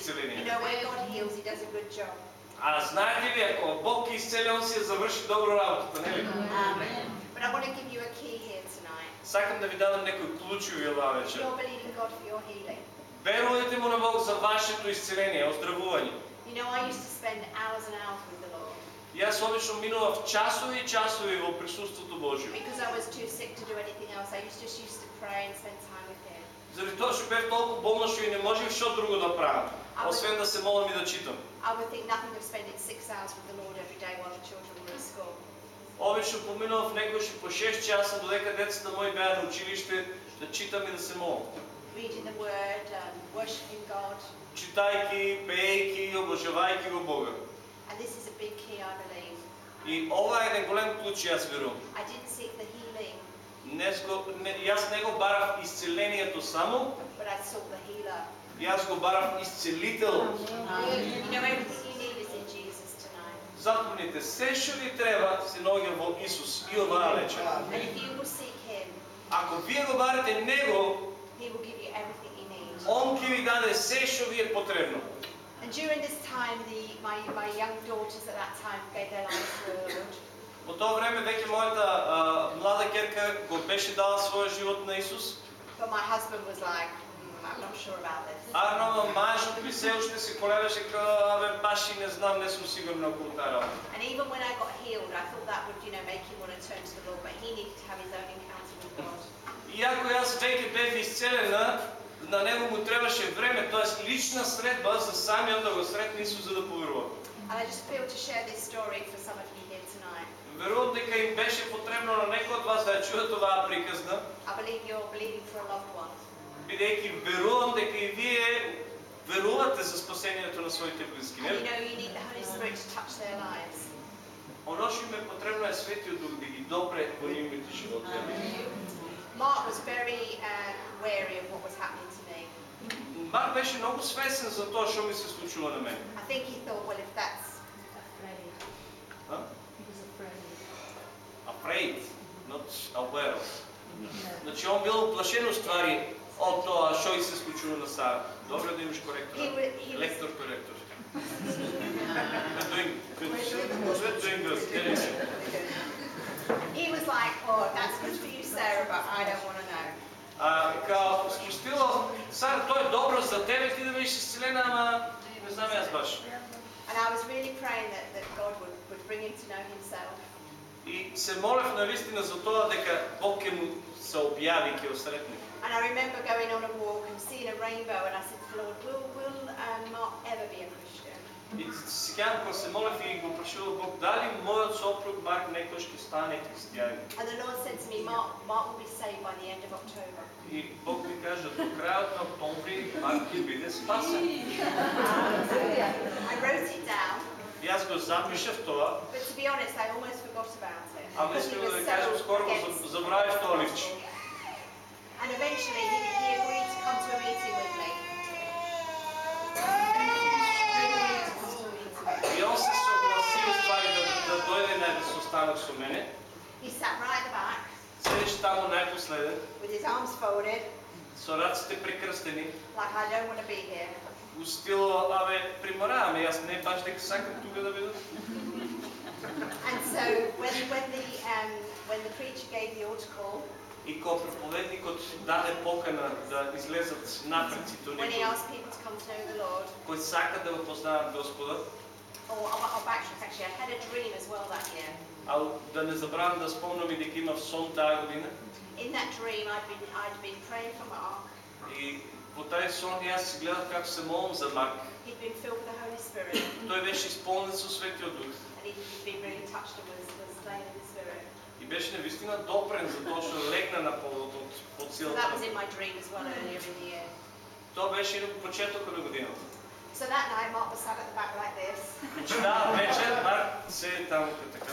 A: job.
B: А знаете ли, ако Бог ги исцели, он си ја заврши добро работата,
A: here tonight.
B: Сакам да ви дадам некои ключови оваа вечер. Верувайте му на Бог за вашето исцеление, оздравување.
A: You know, I used to spend hours and hours with
B: И Јас обично минував часови и часови во присуството Божјо.
A: because I was too sick to do anything else. I just used to pray and spend time with Him.
B: Заради тоа што бев толку болна што и не можев што друго да правам, освен да се молам и да читам.
A: I would think nothing of spending six hours with the Lord every day while the children were at school.
B: Обично поминував некојаш и по 6 часа додека децата мои беа на училиште да читам и да се молам.
A: Reading the Word, um, worshiping God.
B: Читајки, пеејки, обожавајки го Бога.
A: And this is a big key, I believe.
B: И ова е еден голем ключ, јас верувам.
A: I didn't seek the healing,
B: Не, го- не, јас не го барав исцелението само,
A: but I sought the healer.
B: јас го барав исцелител.
A: You know, everything you need is in Jesus tonight.
B: Запомнете, се што ви треба се наоѓа во Исус и оваа вечер.
A: And if you will seek Him,
B: Ако вие го барате Него,
A: He will give you everything you need.
B: Он ќе ви даде се што ви е потребно.
A: And And during this time, the, my, my young daughters at that time gave their lives to the Lord.
B: По това време веќе мојата а, млада керка го беше дала својот живот на Исус.
A: But my husband was like, "Mm, I'm not sure about this.
B: Арно мажот ми се уште се колебеше како абе баш и не знам, не сум сигурна околу таа работа.
A: And even when I got healed, I thought that would, you know, make him want to turn to the Lord, but he needed to have his own encounter with God.
B: Иако јас веќе бев исцелена, на него му требаше време, т.е. лична средба за самиот да го сретне Исус за да поверува.
A: And I just feel to share this story for some of you here tonight.
B: Верувам дека им беше потребно на некој од вас да чуе оваа приказна,
A: I believe you're believing for a loved one.
B: бидејќи верувам дека и вие верувате за спасението на своите близки.
A: And you know you need the Holy Spirit to touch their lives.
B: Оно што им е потребно е Светиот Дух да ги допре во нивните животи.
A: Mark was very um, wary of what was happening to me.
B: Марк беше многу свесен за тоа што ми се случува на мене.
A: I think he thought, well, if that's
C: Afraid.
B: А?
C: He was afraid.
B: Afraid, not aware of.
C: No.
B: Значи он бил плашен уствари од тоа што и се случува на Сара. Добро да имаш
A: he
B: коректор.
A: was, he was
B: Лектор коректор. We're doing good. We're doing good.
A: he was like, oh, that's good for you, Sarah, but I don't want to know.
B: А, као спустило, Сара, тоа е добро за тебе, ти да бидеш исцелена, ама не знам јас баш.
A: And I was really praying that, that God would, would bring him to know himself.
B: И се молев навистина за тоа дека Бог ќе му се објави, ќе го сретне.
A: And I remember going on a walk and seeing a rainbow, and I said to Lord, will, will um, Mark ever be a Christian?
B: И се сеќавам кога се молев и го прашував Бог, дали мојот сопруг Марк некој ќе стане христијанин?
A: And the Lord said to me, Mark, Mark will be saved by the end of October.
B: И Бог ми кажа, до крајот на октомври Марк ќе биде спасен.
A: I wrote it down,
B: И аз го запишав тоа,
A: but to be honest, I almost forgot about it.
B: ама
A: was
B: да кажам,
A: so
B: скоро го
A: against-
B: заб- забравив тоа ливче.
A: And eventually he, he agreed to come to a meeting with me.
B: И он се согласил ствари да, да дојде на состанок со мене.
A: He sat right back
B: Седеше таму најпоследен,
A: with his arms folded,
B: со раците прекрстени,
A: like I don't want to be here.
B: абе, примораваме, јас не баш дека сакам тука да бидам.
A: And so when, when, the, um, when the preacher gave the altar call,
B: И кога проповедникот даде покана да излезат напред сите
A: when he
B: оние
A: asked people to come to know the Lord,
B: кои сакат да го познаат Господа,
A: or I'll, I'll backtrack actually, I had a dream as well that year.
B: а да не забравам да спомнам и дека имав сон таа година.
A: In that dream, I'd been, I'd been praying for Mark.
B: И во тај сон јас си гледав како се молам за Марк.
A: He'd been filled with the Holy Spirit,
B: Тој беше исполнен со Светиот Дух.
A: and he'd been really touched and was, was slain in the Spirit.
B: И беше навистина допрен за тоа што легна на полот од, од
A: So
B: силата.
A: that was in my dream as well earlier in the year.
B: Тоа беше и на почетокот на годината.
A: So that night, Mark was sat at the back like this.
B: Таа вечер Марк се како така.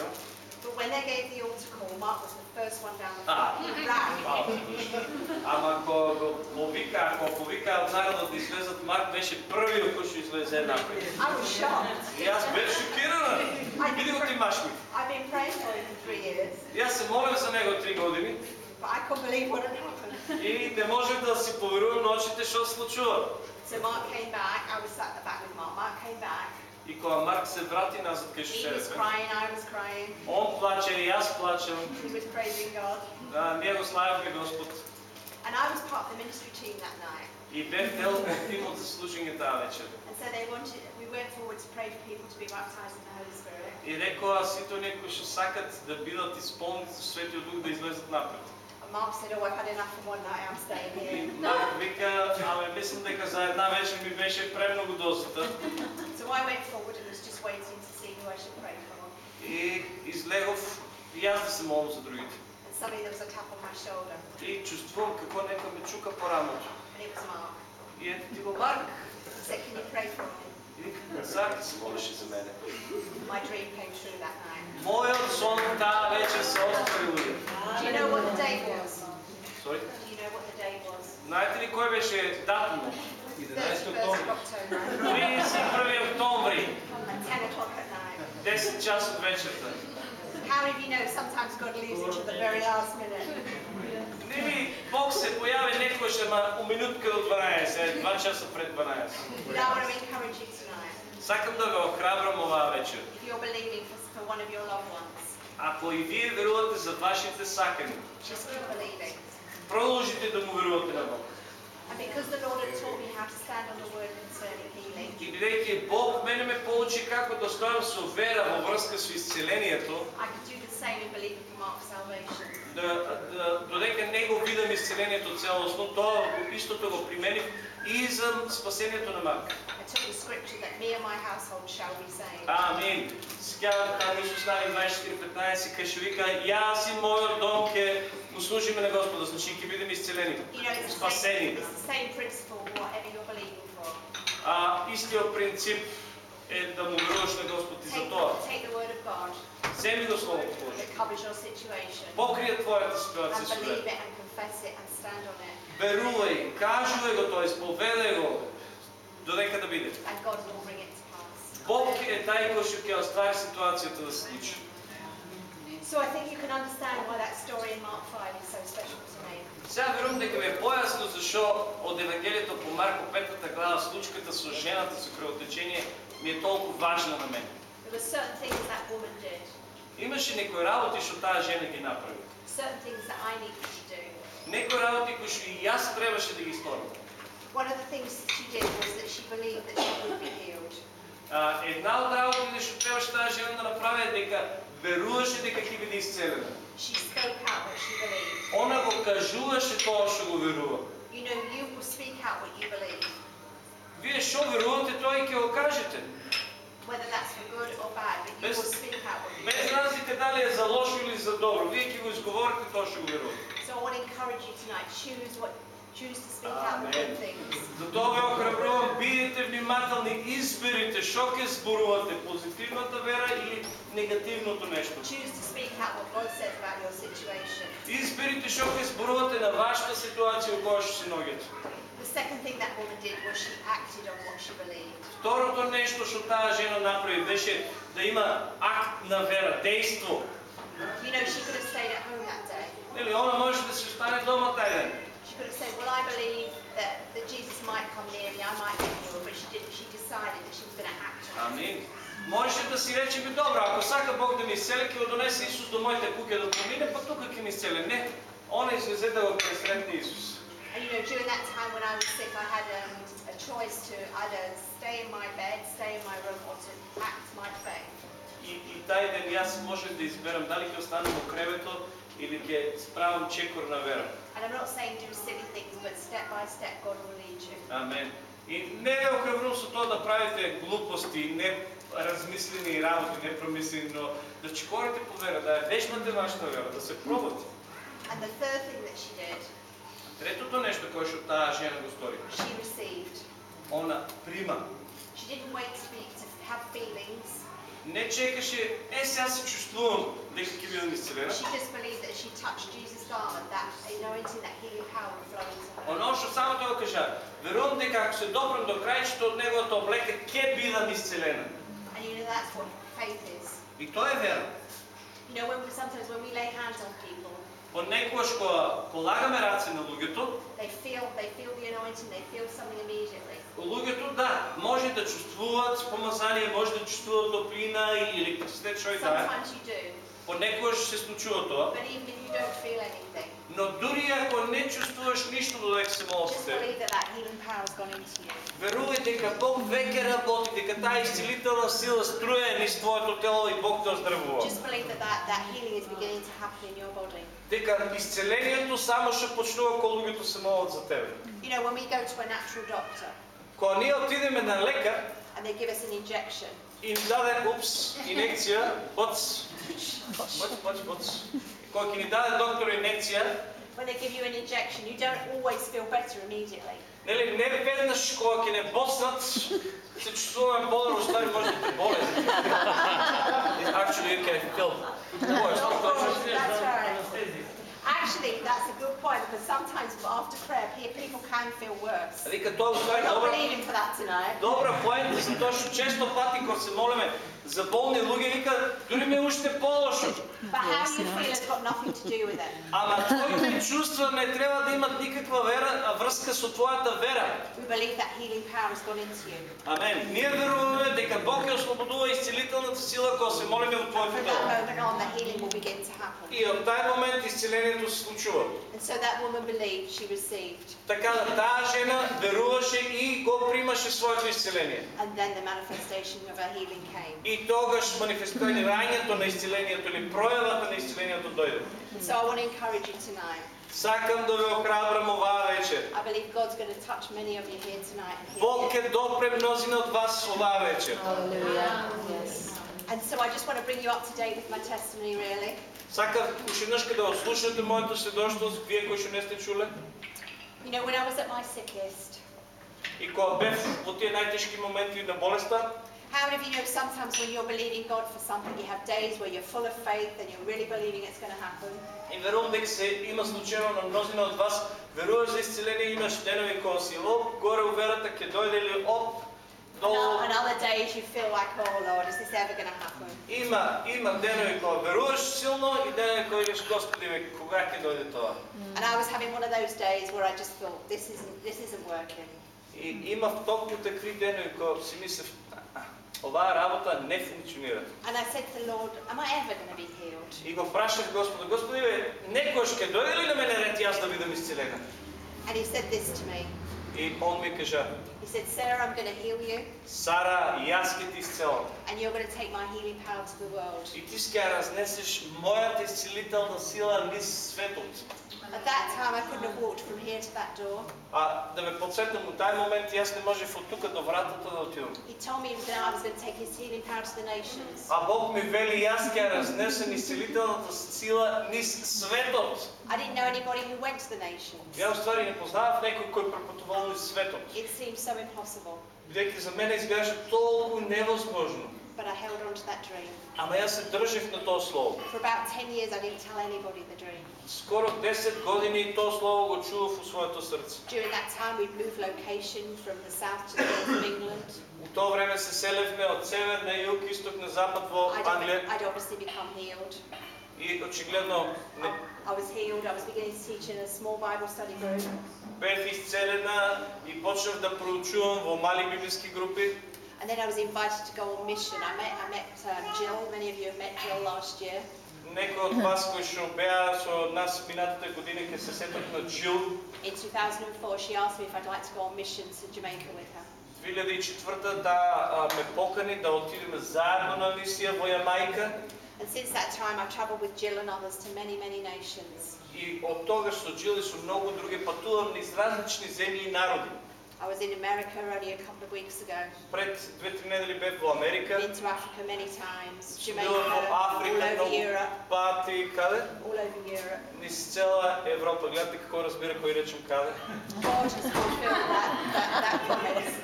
A: But when they gave the altar call, Mark was the first one down the
B: Ah.
A: front. He ran.
B: Вау. Ама кога го повика, кога повика од народот да излезат, Марк беше првиот кој што излезе напред.
A: I was shocked.
B: И аз бев шокирана. Види го ти маш ми.
A: I've been praying for him for three years,
B: И аз се молев за него три години
A: but I couldn't believe what had happened.
B: и не можех да си поверувам на очите што се случува.
A: So Mark came back. I was sat at the back with Mark. Mark came back.
B: И кога Марк се врати назад кај
A: He was
B: себе,
A: crying. I was crying.
B: он плаче и аз плачем.
A: He was praising God.
B: Да, ние го славяме Господ.
A: And I was part of the ministry team that night.
B: И бев дел од тимот за служење таа вечер.
A: And so they wanted, we went forward to pray for people to be baptized in the Holy Spirit.
B: И рекоа сите оние кои што сакат да бидат исполнети со Светиот Дух да излезат напред.
A: Mark said, oh, I've had enough for one night. I'm staying here.
B: Вика, аме мислам дека за една вечер ми беше премногу досата.
A: So I went forward and was just waiting to see who I should pray for.
B: И излегов и аз да се молам за другите.
A: And suddenly there was a tap on my shoulder.
B: И чувствувам како некој ме чука по рамото.
A: And it was Mark.
B: И ето ти го Марк.
A: Said, can you pray for me?
B: Ти се молеше за мене.
A: My dream came true that night.
B: Мојот сон таа вечер се остварил.
A: Do you know what the date was?
B: Sorry.
A: Do you know what the date was?
B: Знаете ли кој беше датумот?
A: 31st of October
B: 31 октомври,
A: at 10 o'clock at night.
B: 10 часот вечерта.
A: How many of you know sometimes God leaves it to the very last minute?
B: Не ми Бог се појави некој ама у минутка до 12, е, 2 часа пред 12.
A: But I want to encourage you tonight.
B: Сакам да ве охрабрам оваа вечер.
A: If you're believing for, for one of your loved ones,
B: Ако и вие верувате за вашите сакани, продължите да му верувате на Бог. И бидејќи Бог мене ме поучи како да стојам со вера
A: believing for Mark's salvation.
B: да, да додека не го видам исцелението целосно, тоа истото го применив и за спасението на Марк.
A: I took the scripture that me and my household shall be saved.
B: Амин. Сега там Исус Навин 24.15 каже вика, јас и мојот дом ќе му служиме на Господа, значи ќе бидеме изцелени, спасени.
A: it's the same principle whatever you're believing for.
B: А истиот принцип е да му веруваш на Господ и за
A: Take,
B: тоа.
A: take the word of God
B: Земи го Словото Божие.
A: that covers your situation
B: Верувај, кажувај го тоа, исповедај го, додека да биде. Бог е тај кој што ќе оствари ситуацијата да се случи.
A: So I think you can understand why that story in Mark 5 is so special to me.
B: Сега верувам дека ви е појасно зашо од Евангелието по Марко 5 глава случката со жената со крвотечение ми е толку важна на мен.
A: There were certain things that woman did,
B: Имаше некои работи што таа жена ги направи.
A: certain things that I needed to.
B: Некои работи кои што и јас требаше да ги сторам.
A: One of the things she did was that she believed that she would be healed.
B: А, една од работите што требаше таа жена да направи е дека веруваше дека ќе биде исцелена.
A: She spoke out what she believed.
B: Она го кажуваше тоа што го верува.
A: You know, you will speak out what you believe,
B: Вие што верувате, тоа и ќе го кажете.
A: whether that's for good or bad, but you
B: Без-
A: will speak out what you
B: Без
A: believe.
B: разлика дали е за лошо или за добро. Вие ќе го изговорите тоа што го верувате.
A: So I want to encourage you tonight, choose what, choose to speak out the good things.
B: Затоа ве охрабрувам, бидете внимателни, изберите што ќе зборувате, позитивната вера или негативното нешто.
A: Choose to speak out what God says about your situation.
B: Изберите што ќе зборувате на вашата ситуација во која што се наоѓате.
A: The second thing that woman did was she acted on what she believed.
B: Второто нешто што таа жена направи беше да има акт на вера, дејство.
A: You know, she could have stayed at home that day.
B: Нели, она може да се остане дома тај ден.
A: She could have said, well, I believe that, that Jesus might come near me, I might get healed, but she didn't. She decided that she was going to act on it.
B: Амин. Можеше да си рече ми добро, ако сака Бог да ми исцели, ќе го донесе Исус до моите куќе да помине, па тука ќе ми исцели. Не, она излезе да го пресретне Исус.
A: And you know, during that time when I was sick, I had um, a choice to either stay in my bed, stay in my room, or to act my faith.
B: И, и тај ден јас можех да изберам дали ќе останам во кревето или ќе справам чекор на вера.
A: And I'm not saying do silly things, but step by step, God will lead you.
B: Амен. И не ве охрабрувам со тоа да правите глупости, не размислени работи, не промислени, но да чекорите по вера, да вежбате вашата вера, да се пробате.
A: And the third thing that she did,
B: Третото нешто кое што таа жена го стори,
A: she received.
B: она прима.
A: She didn't wait to, be, to have feelings.
B: Не чекаше, е сега се чувствувам дека ќе бидам исцелена.
A: She just believed that she touched Jesus' garment, that anointing, that healing power would flow into her.
B: Оно што само тоа кажа, верувам дека ако се допрем до крајчето од неговото облека, ќе бидам исцелена.
A: And you know that's what faith is.
B: И тоа е вера.
A: You know, when we, sometimes when we lay hands on people,
B: Понекогаш кога полагаме раце на луѓето,
A: they feel they feel the anointing, they feel something immediately.
B: Луѓето да, може да чувствуваат помазание, може да чувствуваат топлина или електричитет, што и да е. Понекогаш се случува тоа, но дури ако не чувствуваш ништо додека се молиш верувај дека Бог веќе работи, дека таа исцелителна сила струе низ твоето тело и Бог те оздравува. Дека исцелението само што почнува кога луѓето се молат за тебе.
A: You know, when we go to a natural doctor
B: Кога ние отидеме на лекар
A: and they give us an injection,
B: и ни даде упс, инекција, боц, боц, боц, боц. Кога ќе ни даде доктор инекција,
A: when they give you an injection, you don't always feel better immediately.
B: Нели, не веднаш кога ќе не боснат, се чувствуваме по-добро, стари може да те болест. Actually, you can feel worse.
A: That's right. Actually, that's a good point because sometimes after prayer, pe- people can feel worse.
B: Вика, тоа е
A: We're
B: устари
A: not
B: добра,
A: believing for that tonight.
B: добра поента, затоа што често пати кога се молиме, за болни луѓе вика дури ми е уште полошо. Ама твоите чувства не треба да имат никаква вера, а врска со твојата вера. Амен. Ние веруваме дека Бог ја ослободува исцелителната сила кога се молиме
A: begin to happen.
B: И од тај момент исцелението се
A: received.
B: Така да жена веруваше и го примаше своето исцеление.
A: And then the manifestation of her healing came.
B: И тогаш манифестирањето на исцелението или пројавата на исцелението дојде.
A: So I want to encourage you tonight.
B: Сакам да ве охрабрам оваа вечер.
A: I believe God's going to touch many of you here tonight
B: Бог ќе допре мнозина од вас оваа вечер.
C: Hallelujah. Yes.
A: And so I just want to bring you up to date with my testimony, really.
B: Сакам уште еднаш да ослушате моето сведоштво, вие кои што не сте чуле.
A: You know, when I was at my sickest,
B: И кога бев во тие најтешки моменти на болеста,
A: how many of you know sometimes when you're believing God for something, you have days where you're full of faith and you're really believing it's going to happen.
B: И верувам дека се има случаево на мнозина од вас, веруваш за исцеление, имаш денови кога си оп, горе уверата ќе дојде ли оп,
A: And,
B: долу.
A: o- and other days you feel like, oh Lord, is this ever going to happen?
B: Има, има денови кога веруваш силно и денови кога викаш Господи, бе, кога ќе дојде тоа?
A: And I was having one of those days where I just thought, this isn't, this isn't working.
B: И имав толку такви денови кога си мислев, «А, оваа работа не функционира.
A: And I said to the Lord, am I ever going to be healed?
B: И го прашав Господа, Господи, некојаш ќе дојде ли на мене ред јас да бидам исцелена?
A: And he said this to me.
B: И он ми кажа,
A: He said, Sarah, I'm going to heal you
B: Сара, јас ќе ти исцелам.
A: and you're going to take my healing power to the world.
B: И ти ќе разнесеш мојата исцелителна сила низ светот.
A: At that time, I couldn't have walked from here to that door.
B: А да ме подсетам, во тај момент јас не можев од тука до вратата да отидам.
A: He told me that I was going to take his healing power to the nations.
B: А Бог ми вели јас ќе ја разнесем исцелителната сила низ светот.
A: I didn't know anybody who went to the nations.
B: Ја уствари не познавав некој кој препатувал низ светот.
A: It seemed so impossible,
B: Бидејќи за мене изгледаше толку невозможно.
A: But I held on to that dream.
B: Ама јас се држев на тоа слово.
A: For about 10 years, I didn't tell anybody the dream.
B: Скоро 10 години тоа слово го чував у своето срце.
A: During that time, we'd moved location from the south to the north of England.
B: У тоа време се селевме од север на југ, исток на запад во
A: I'd,
B: Англија
A: I'd obviously become healed.
B: и очигледно не,
A: I was healed. I was beginning to teach in a small Bible study group.
B: бев исцелена и почнав да проучувам во мали библиски групи.
A: And then I was invited to go on mission. I met, I met um, Jill. Many of you have met Jill last year.
B: Некои од вас кои што беа со нас минатата година ќе се сетат на Джил.
A: In 2004, she asked me if I'd like to go on mission to Jamaica with her.
B: 2004 да а, ме покани да отидеме заедно на мисија во Јамајка
A: And since that time, I've travelled with Jill and others to many, many nations.
B: и од тогаш со Джил и со многу други патувам низ различни земји и народи.
A: I was in America only a couple of weeks ago.
B: Пред две-три недели бев во Америка.
A: Been to Africa many times.
B: Сум
A: Jamaica,
B: била во
A: all
B: Африка
A: over
B: многу
A: Europe.
B: пати. Каде?
A: All over Europe.
B: Низ цела Европа. Гледате како разбира кој речем каде.
A: God has fulfilled that, that, that promise.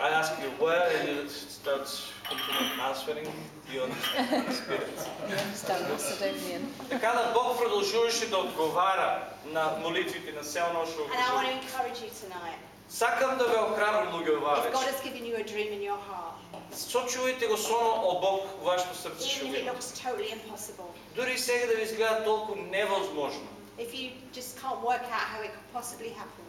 B: I ask you where and you start continuing answering. You understand the spirit.
C: Understand Macedonian.
B: Така да Бог продолжуваше да одговара на молитвите на сел ношо
A: And I want to encourage you tonight.
B: Сакам да ве охрабрам луѓе
A: If God has given you a dream in your heart,
B: Сочувате го соно од Бог во вашето срце што
A: even if
B: ви.
A: it looks totally impossible,
B: Дури сега да ви изгледа толку невозможно.
A: if you just can't work out how it could possibly happen,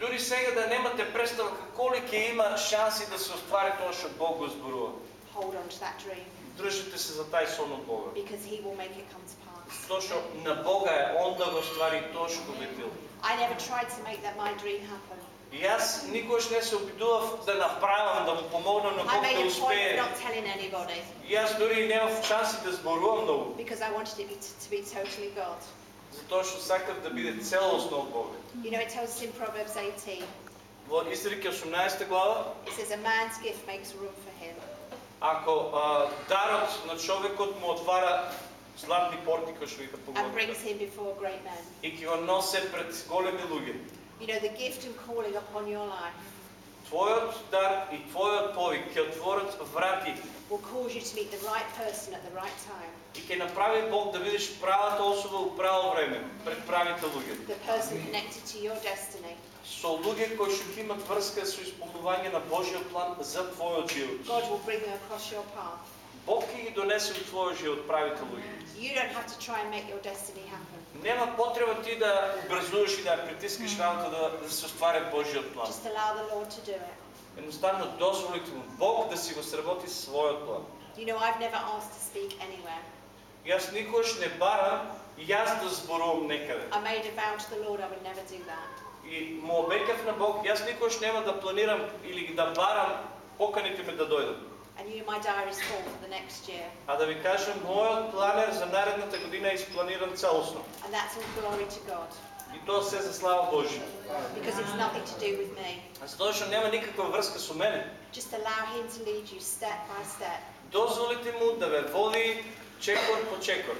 B: Дури сега да немате представа како ли ќе има шанси да се оствари тоа што Бог го зборува.
A: hold on to that dream
B: Држите се за тај сон од Бога.
A: because He will make it come to pass.
B: Тоа што на Бога е Он да го ствари тоа што го ветил.
A: I never tried to make that my dream happen.
B: И јас никош не се обидував да направам, да му помогнам на Бог да успее. И јас дури и немав шанси да зборувам многу,
A: because I wanted it to be, to be totally God.
B: затоа што сакав да биде целосно од Бога.
A: You know, it tells us in Proverbs 18,
B: Во Изреки 18 глава,
A: it says, A man's gift makes room for him.
B: ако а, дарот на човекот му отвара златни порти, кои што вика
A: and
B: погледнете,
A: brings him before great men.
B: и го носе пред големи луѓе.
A: You know, the gift and calling upon your life
B: Твојот дар и твојот повик ќе отворат врати
A: will cause you to meet the right person at the right time.
B: и ќе направи Бог да видиш правата особа у право време, пред правите луѓе.
A: The person connected to your destiny.
B: Со луѓе кои што ќе имат врска со исполнување на Божјиот план за твојот живот.
A: God will bring them across your path.
B: Бог ќе ги донесе во твојот живот правите луѓе.
A: You don't have to try and make your destiny happen.
B: Нема потреба ти да обрзуваш и да притискаш работа да, да се оствари Божиот план.
A: Just allow the Lord to do it.
B: Едноставно дозволите му Бог да си го сработи својот план.
A: You know, I've never asked to speak anywhere.
B: И аз никогаш не барам јас да зборувам некаде.
A: I made a vow to the Lord I would never do that.
B: И му обекав на Бог, јас никогаш нема да планирам или да барам поканите ме да дојдат.
A: And you know, my diary's full for the next year.
B: А да ви кажам, мојот планер за наредната година е испланиран целосно.
A: And that's all glory to God.
B: И тоа се за слава Божја.
A: Because it's nothing to do with me.
B: Затоа што нема никаква врска со мене.
A: Just allow Him to lead you step by step.
B: Дозволите му да ве води чекор по чекор.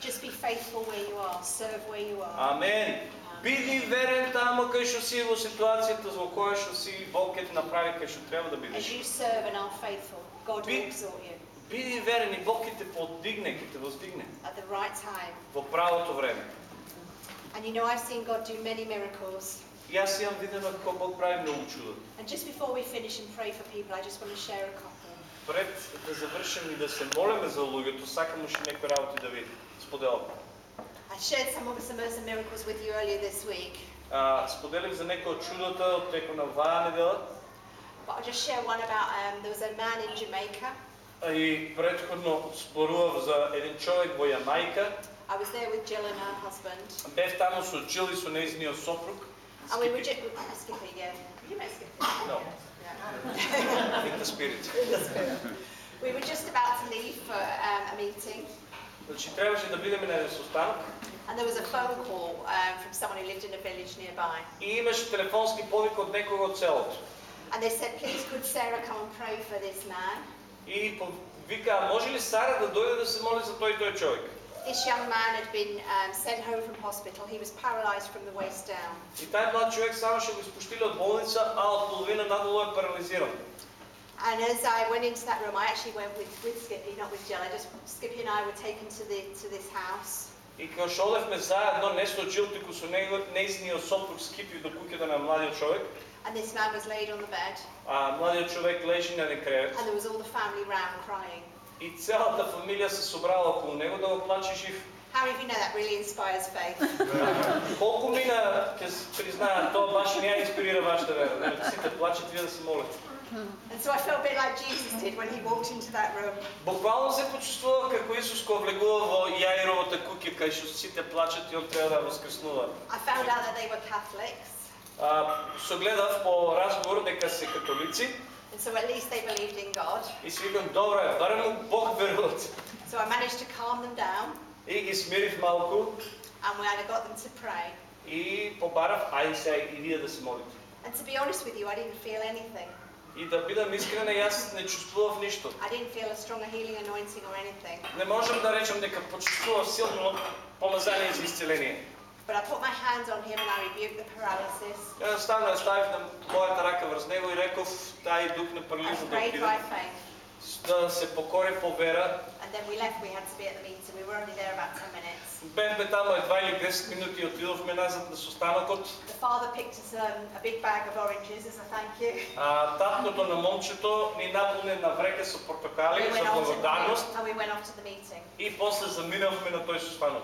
A: Just be faithful where you are. Serve where you are.
B: Амен. Биди верен таму кај што си во ситуацијата во која што си Бог ќе те направи кај што треба да
A: As
B: бидеш.
A: you serve and are faithful, God will
B: Be-
A: exalt you
B: Биди верен и Бог ќе те подигне, ќе те воздигне
A: at the right time.
B: во правото време.
A: And you know, I've seen God do many miracles.
B: И аз имам видено како Бог прави многу чуда.
A: And just before we finish and pray for people, I just want to share a couple.
B: Пред да завршим и да се молиме за луѓето, сакам уште некои работи да ви споделам.
A: I shared some of some of the miracles with you earlier this week,
B: А, споделив за некои од чудата од текот на оваа недела.
A: but I'll just share one about um, there was a man in Jamaica.
B: А И предходно спорував за еден човек во Јамајка.
A: I was there with Jill and her husband.
B: Бев таму со Джил и со нејзиниот сопруг.
A: And we were
B: Скипи.
A: just, Skippy, yeah. You met Skippy.
B: No,
A: Yeah.
B: in the spirit.
A: We were just about to leave for um, a meeting,
B: Значи требаше да бидеме на еден состанок
A: and there was a phone call um, from someone who lived in a village nearby.
B: и имаше телефонски повик од некого од селото.
A: And they said, please could Sarah come and pray for this man?
B: И по- вика, а може ли Сара да дојде да се моли за тој и тој човек?
A: This young man had been um, sent home from hospital. He was paralyzed from the waist down.
B: И тај млад човек само ще го спуштили од болница, а од половина надолу е парализиран.
A: And as I went into that room, I actually went with, with Skippy, not with Jill. I just Skippy and I were taken to the to this house.
B: И кога што одевме заедно, не со Джил, туку со него, нејзиниот сопруг Скипи до куќата на младиот човек,
A: And this man was laid on the bed,
B: а младиот човек лежи на еден кревет.
A: and there was all the family round crying.
B: И целата фамилија се собрала околу него да го плаче жив.
A: How many of you know that really inspires faith?
B: Колку мина, ќе се признаат, тоа баш не инспирира вашата вера. Сите плачат, вие да се молите.
A: And so I felt a bit like Jesus did when he walked into that room.
B: Буквално се почувствував како Исус кога влегува во Јаировата куќа, кај што сите плачат и он треба да воскреснува.
A: I found out that they were Catholics,
B: А, согледав по разговор дека се католици
A: and so at least they believed in God.
B: и си викам, добре, барем Бог веруват.
A: So I managed to calm them down,
B: И ги смирив малку
A: and when I got them to pray.
B: и побарав, ајде сега и вие да се молите.
A: And to be honest with you, I didn't feel anything.
B: И да бидам искрена, јас не чувствував ништо.
A: I didn't feel a stronger healing anointing or anything.
B: Не можам да речам дека почувствував силно помазание за исцеление.
A: But I put my hands on him and I rebuked the paralysis.
B: Ја стана, ставив на мојата рака врз него и реков, тај дух на парализа да да се покори по вера.
A: And then we left, we had to be at the meeting. We were only there about 10 minutes.
B: Бевме таму едва или 10 минути и отидовме назад на состанокот.
A: The father picked us um, a big bag of oranges as a thank you.
B: А таткото на момчето ни наполне на вреке со портокали за благодарност
A: and we went off to the meeting.
B: и после заминавме на тој состанок.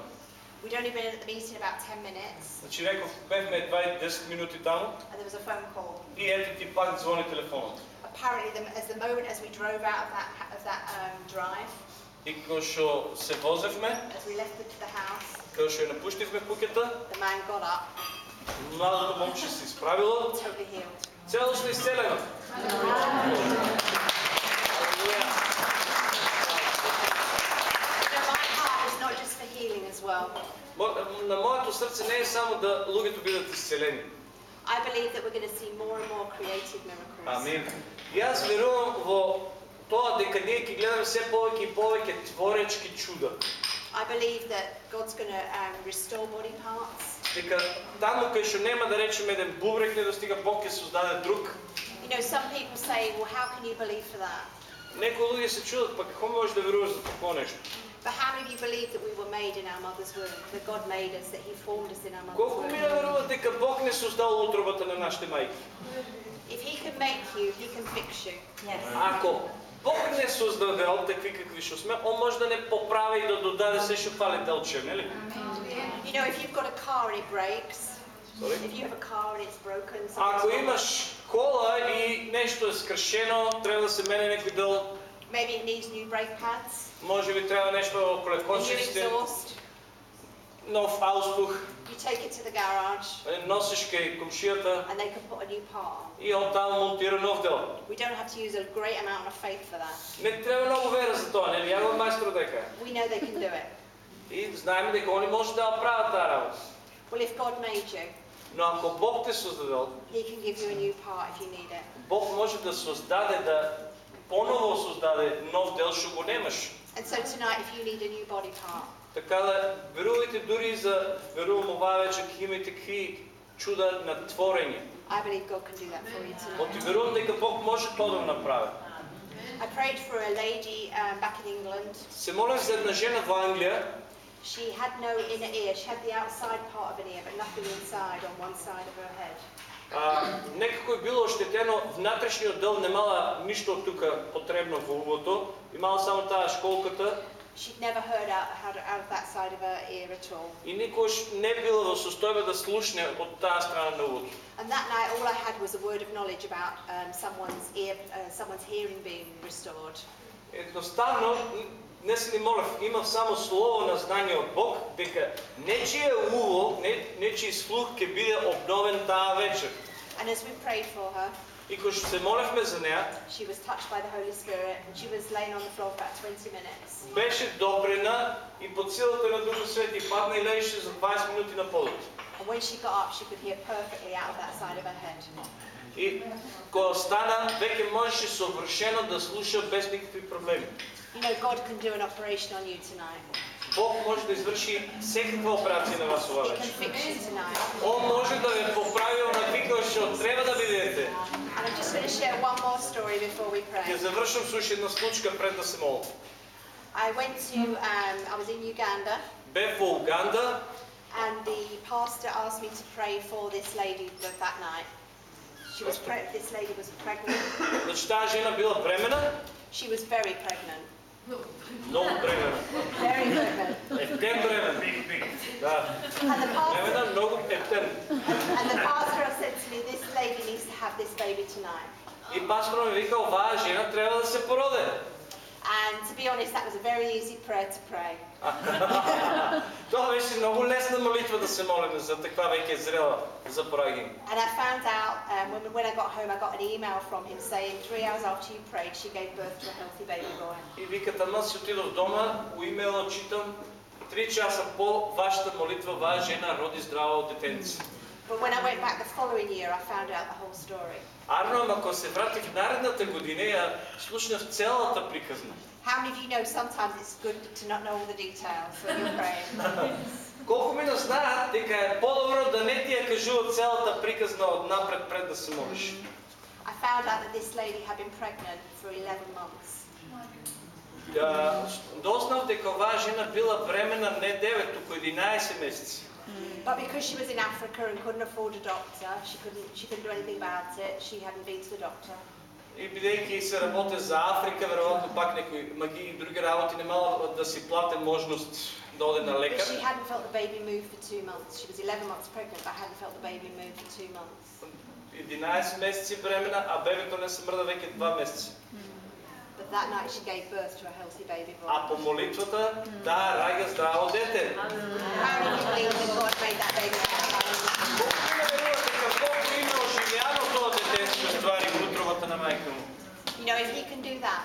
A: We'd only been at the meeting about 10 minutes,
B: Значи реков, бевме едва и 10 минути таму
A: and there was a phone call.
B: и ето ти пак звони телефонот.
A: Apparently, the, as the moment as we drove out of that, of that um, drive,
B: И кога што се возевме,
A: as we left the, the house,
B: кога што ја напуштивме куќата,
A: the man got up,
B: младото момче се исправило,
A: totally healed.
B: целосно исцелено. Само да луѓето бидат исцелени.
A: I believe that we're going to see more and more creative miracles.
B: Амин. И аз верувам во тоа дека ние ќе гледаме се повеќе и повеќе творечки чуда.
A: I believe that God's going to um, restore body parts.
B: Дека таму кај што нема да речеме еден бубрек не достига Бог ќе создаде друг.
A: You know, some people say, well, how can you believe for that?
B: Некои луѓе се чудат, па како можеш да веруваш за такво нешто?
A: But how many of you believe that we were made in our mother's womb? That God made us, that He formed us in our mother's
B: Колку ми да
A: womb?
B: веруват дека Бог не создал утробата на нашите мајки?
A: If He can make you, He can fix you.
C: Yes.
B: Ако Бог не создадел такви какви што сме, Он може да не поправи и да додаде се што фали делче, нели?
A: You know, if you've got a car and it breaks,
B: Sorry?
A: if you have a car and it's broken,
B: Ако
A: something's wrong,
B: имаш кола и нещо е скршено, трябва да се мене некој дел,
A: maybe it needs new brake pads,
B: Може би трябва нещо
A: exhaust,
B: нов ауспух,
A: you take it to the garage
B: е, носиш кај комшијата
A: and they can put a new part on.
B: и он таму монтира нов дел.
A: We don't have to use a great amount of faith for that.
B: Не треба много вера за тоа, нели? Ја го мајстор дека.
A: We know they can do it.
B: И знаеме дека они може да ја прават таа работа.
A: Well, if God made you,
B: Но ако Бог те создадел,
A: He can give you a new part if you need it.
B: Бог може да создаде, да поново создаде нов дел што го немаш.
A: And so tonight, if you need a new body part,
B: Така да верувате дури и за верувам ова вече ќе имате такви чуда на творење.
A: I believe God can do that for you tonight.
B: Оти верувам дека Бог може тоа да го направи.
A: I prayed for a lady um, back in England.
B: Се молев за една жена во Англија,
A: She had no inner ear. She had the outside part of an ear, but nothing inside on one side of her head.
B: А, некако е било оштетено внатрешниот дел, немала ништо од тука потребно во увото, имала само таа школката
A: She'd never heard out, had out of that side of her ear at all.
B: и никош не била во состојба да слушне од таа страна на увото.
A: And that night, all I had was a word of knowledge about um, someone's ear, uh, someone's hearing being restored.
B: Едноставно, н- не се ни молев, имав само слово на знание од Бог, дека нечие уво, не, нечи слух ќе биде обновен таа вечер.
A: And as we prayed for her,
B: И што се молевме за неа,
A: she was touched by the Holy Spirit, and she was laying on the floor for about 20 minutes.
B: беше допрена и под силата на Духа Свети падна и лежеше за 20 минути на полот.
A: And when she got up, she could hear perfectly out of that side of her head.
B: И кога стана, веќе можеше совршено да слуша без никакви проблеми.
A: You know, God can do an operation on you tonight.
B: Бог може да изврши секаква операција на вас ова
A: He can
B: вечер.
A: fix you tonight.
B: Он може да ве поправи онакви кои што треба да бидете.
A: And I'm just going to share one more story before we
B: Ќе
A: pray.
B: завршам со уште една случка пред да се молам.
A: I went to, um, I was in Uganda,
B: Бев во Уганда
A: and the pastor asked me to pray for this lady that, that night. She was pre- this lady was pregnant.
B: Значи таа жена била бремена,
A: She was very pregnant,
B: Многу бремена.
A: very pregnant.
B: Ептен бремена. Да,
A: And the pastor,
B: бремена многу ептен.
A: and the pastor said to me, this lady needs to have this baby tonight.
B: И пастор ми вика, оваа жена треба да се породе.
A: And to be honest, that was a very easy prayer to pray.
B: Тоа беше многу лесна молитва да се молиме за таква веќе зрела за пораѓање.
A: And I found out um, when, when I got home, I got an email from him saying three hours after you prayed, she gave birth to a healthy baby boy.
B: И вика, тама си отидов дома, у имейлот читам, три часа по вашата молитва, ваа жена роди здраво детенце.
A: But when I went back the following year, I found out the whole story.
B: Арно, ама ако се вратих наредната година, ја слушнав целата приказна.
A: How many of you know sometimes it's good to not know all the details when you're praying?
B: Колку мина знаат дека е по-добро да не ти ја кажуваат целата приказна од напред пред да се молиш.
A: I found out that this lady had been pregnant for 11 months.
B: Ја дознав дека оваа жена била бремена не 9, туку 11 месеци.
A: But because she was in Africa and couldn't afford a doctor, she couldn't, she couldn't do anything about it. She hadn't been to the doctor.
B: И бидејќи се работе за Африка, веројатно пак некои маги и други работи немала да си плате можност да оде на
A: But
B: лекар.
A: she hadn't felt the baby move for two months. She was 11 months pregnant, but hadn't felt the baby move for two months.
B: 11 месеци бремена, а бебето не се мрда веќе 2 месеци.
A: But that night she gave birth to a healthy baby boy.
B: А по молитвата да раѓа здраво дете.
A: How many of you believe that God made that baby happen?
B: Колку не верува дека Бог го има оживјано тоа детенце ствари во утробата на мајка му.
A: You know, if He can do that,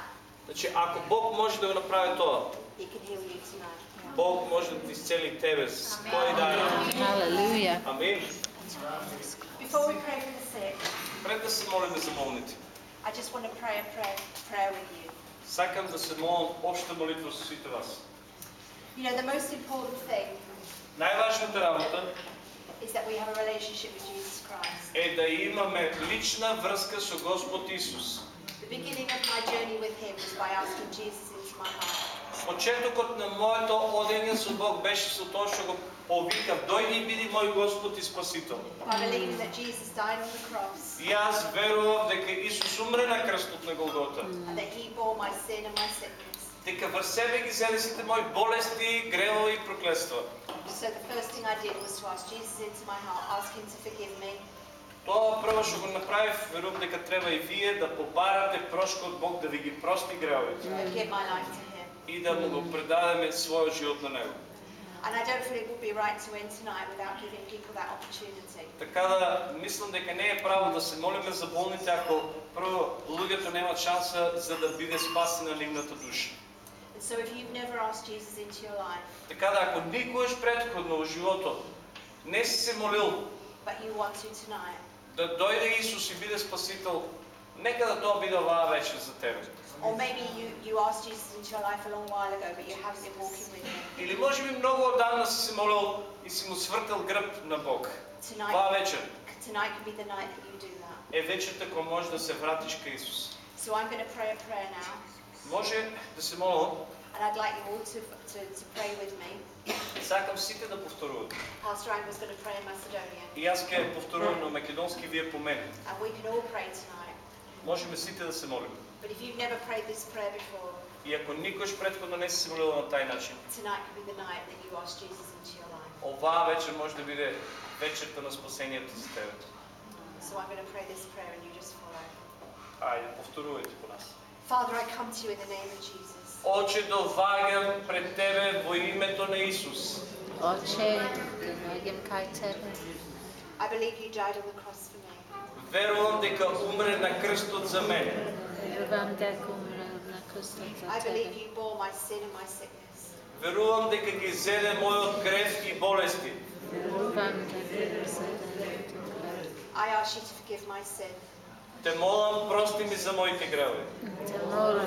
B: Значи, ако Бог може да го направи тоа,
A: He can heal you tonight.
B: Бог може да ти исцели тебе с кој дан.
C: Hallelujah.
B: Амин.
A: Before we pray for the sick,
B: Пред да се молиме за болните.
A: I just want to pray a prayer, prayer with you.
B: Сакам да се молам обща молитва со сите вас.
A: You know, the most important thing
B: Најважната работа
A: is that we have a relationship with Jesus Christ.
B: е да имаме лична врска со Господ Исус.
A: The beginning of my journey with Him was by asking Jesus into my heart.
B: Почетокот на моето одење со Бог беше со тоа што го повикав, дојди и биди мој Господ и Спасител. И аз верував дека Исус умре на крстот на Голгота. Дека врз себе ги зеде сите мои болести, гревови и проклетства.
A: So the first thing I did was to ask Jesus into my heart, ask him to forgive me,
B: Тоа прво што го направив, верувам дека треба и вие да побарате прошка од Бог да ви ги прости гревовите
A: and give my life to him.
B: И да му го предадеме својот живот на него.
A: And I don't feel it would be right to end tonight without giving people that opportunity.
B: Така да мислам дека не е право да се молиме за болните ако прво луѓето немаат шанса за да биде спасена нивната душа.
A: And so if you've never asked Jesus into your life,
B: Така да ако никогаш предходно во животот не си се молил
A: but you want to tonight,
B: да дојде Исус и биде спасител, нека да тоа биде оваа вечер за тебе.
A: Or maybe you, you asked Jesus into your life a long while ago, but you haven't been walking with him.
B: Или може би многу одамна си се молил и си му свртал грб на Бог.
A: Tonight,
B: Оваа вечер
A: tonight could be the night that you do that.
B: е вечерта кога можеш да се вратиш кај Исус.
A: So I'm going to pray a prayer now,
B: Може да се молам,
A: and I'd like you all to, to, to pray with me.
B: сакам сите да повторуват.
A: Pastor Angus going to pray in Macedonian,
B: И аз ќе повторувам на македонски, вие по мене.
A: and we can all pray tonight.
B: Можеме сите да се молиме.
A: But if you've never prayed this prayer before,
B: И ако никош предходно не си се молила на тај начин,
A: tonight could be the night that you ask Jesus into your life.
B: оваа вечер може да биде вечерта на спасението за тебе.
A: So I'm going to pray this prayer, and you just follow.
B: Ајде, повторувајте по нас.
A: Father, I come to you in the name of Jesus.
B: Оче, доваѓам пред тебе во името на Исус.
C: Oče, dođem kaj tebe.
A: I believe you died on the cross for me.
B: Верувам дека умре на крстот за мене.
C: Verujam дека umre na krstu za
A: I believe
C: tebe.
A: you bore my sin and my sickness.
B: Верувам дека ги зеде мојот грев и болести.
C: Verujam дека се даде
A: I ask you to forgive my sin.
B: Те молам, прости ми за моите гревови.
C: Te molim,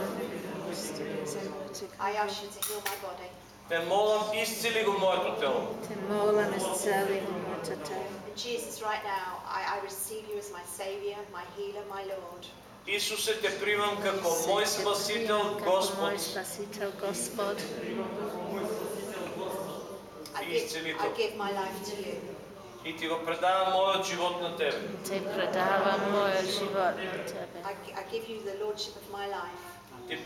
C: pusti mi za moje
A: I ask you to heal my body.
B: Те молам, исцели го моето тело.
C: Te molim, isceli moje tebe.
A: And Jesus, right now, I, I receive you as my Savior, my healer, my Lord.
B: Исусе, те примам како мој спасител, Господ.
A: I
B: И изцелител. И ти го предавам мојот живот на тебе.
C: Te predavam moj život na tebe.
A: I, gi- I give you the Lordship of my life.
B: Ти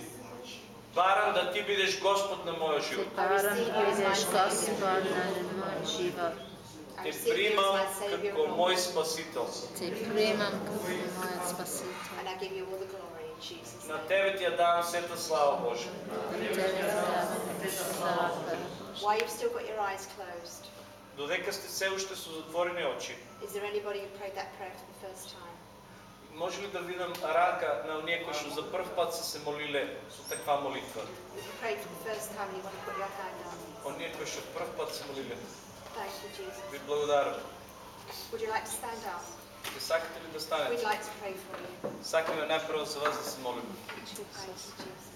B: барам да ти бидеш Господ на мојот
C: Te
B: живот.
C: baram budeš Gospod na moj život.
A: I
B: Те
C: Te primam
A: I give you all the glory in Jesus'
B: На тебе ти ја давам сета слава.
A: While you've still got your eyes closed,
B: Додека сте се уште со затворени очи,
A: is there anybody who prayed that prayer for the first time?
B: може ли да видам рака на оние кои што за прв пат се се молиле со таква молитва?
A: If you prayed for the first time, you want to put your hand up.
B: Оние кои што прв пат се молиле.
A: Thank you, Jesus.
B: Ви благодарам.
A: Would you like to stand up?
B: Ќе сакате ли да
A: We'd
B: станете?
A: like to pray for you.
B: Сакаме најпрво за вас да се молиме.
A: Thank you, Jesus.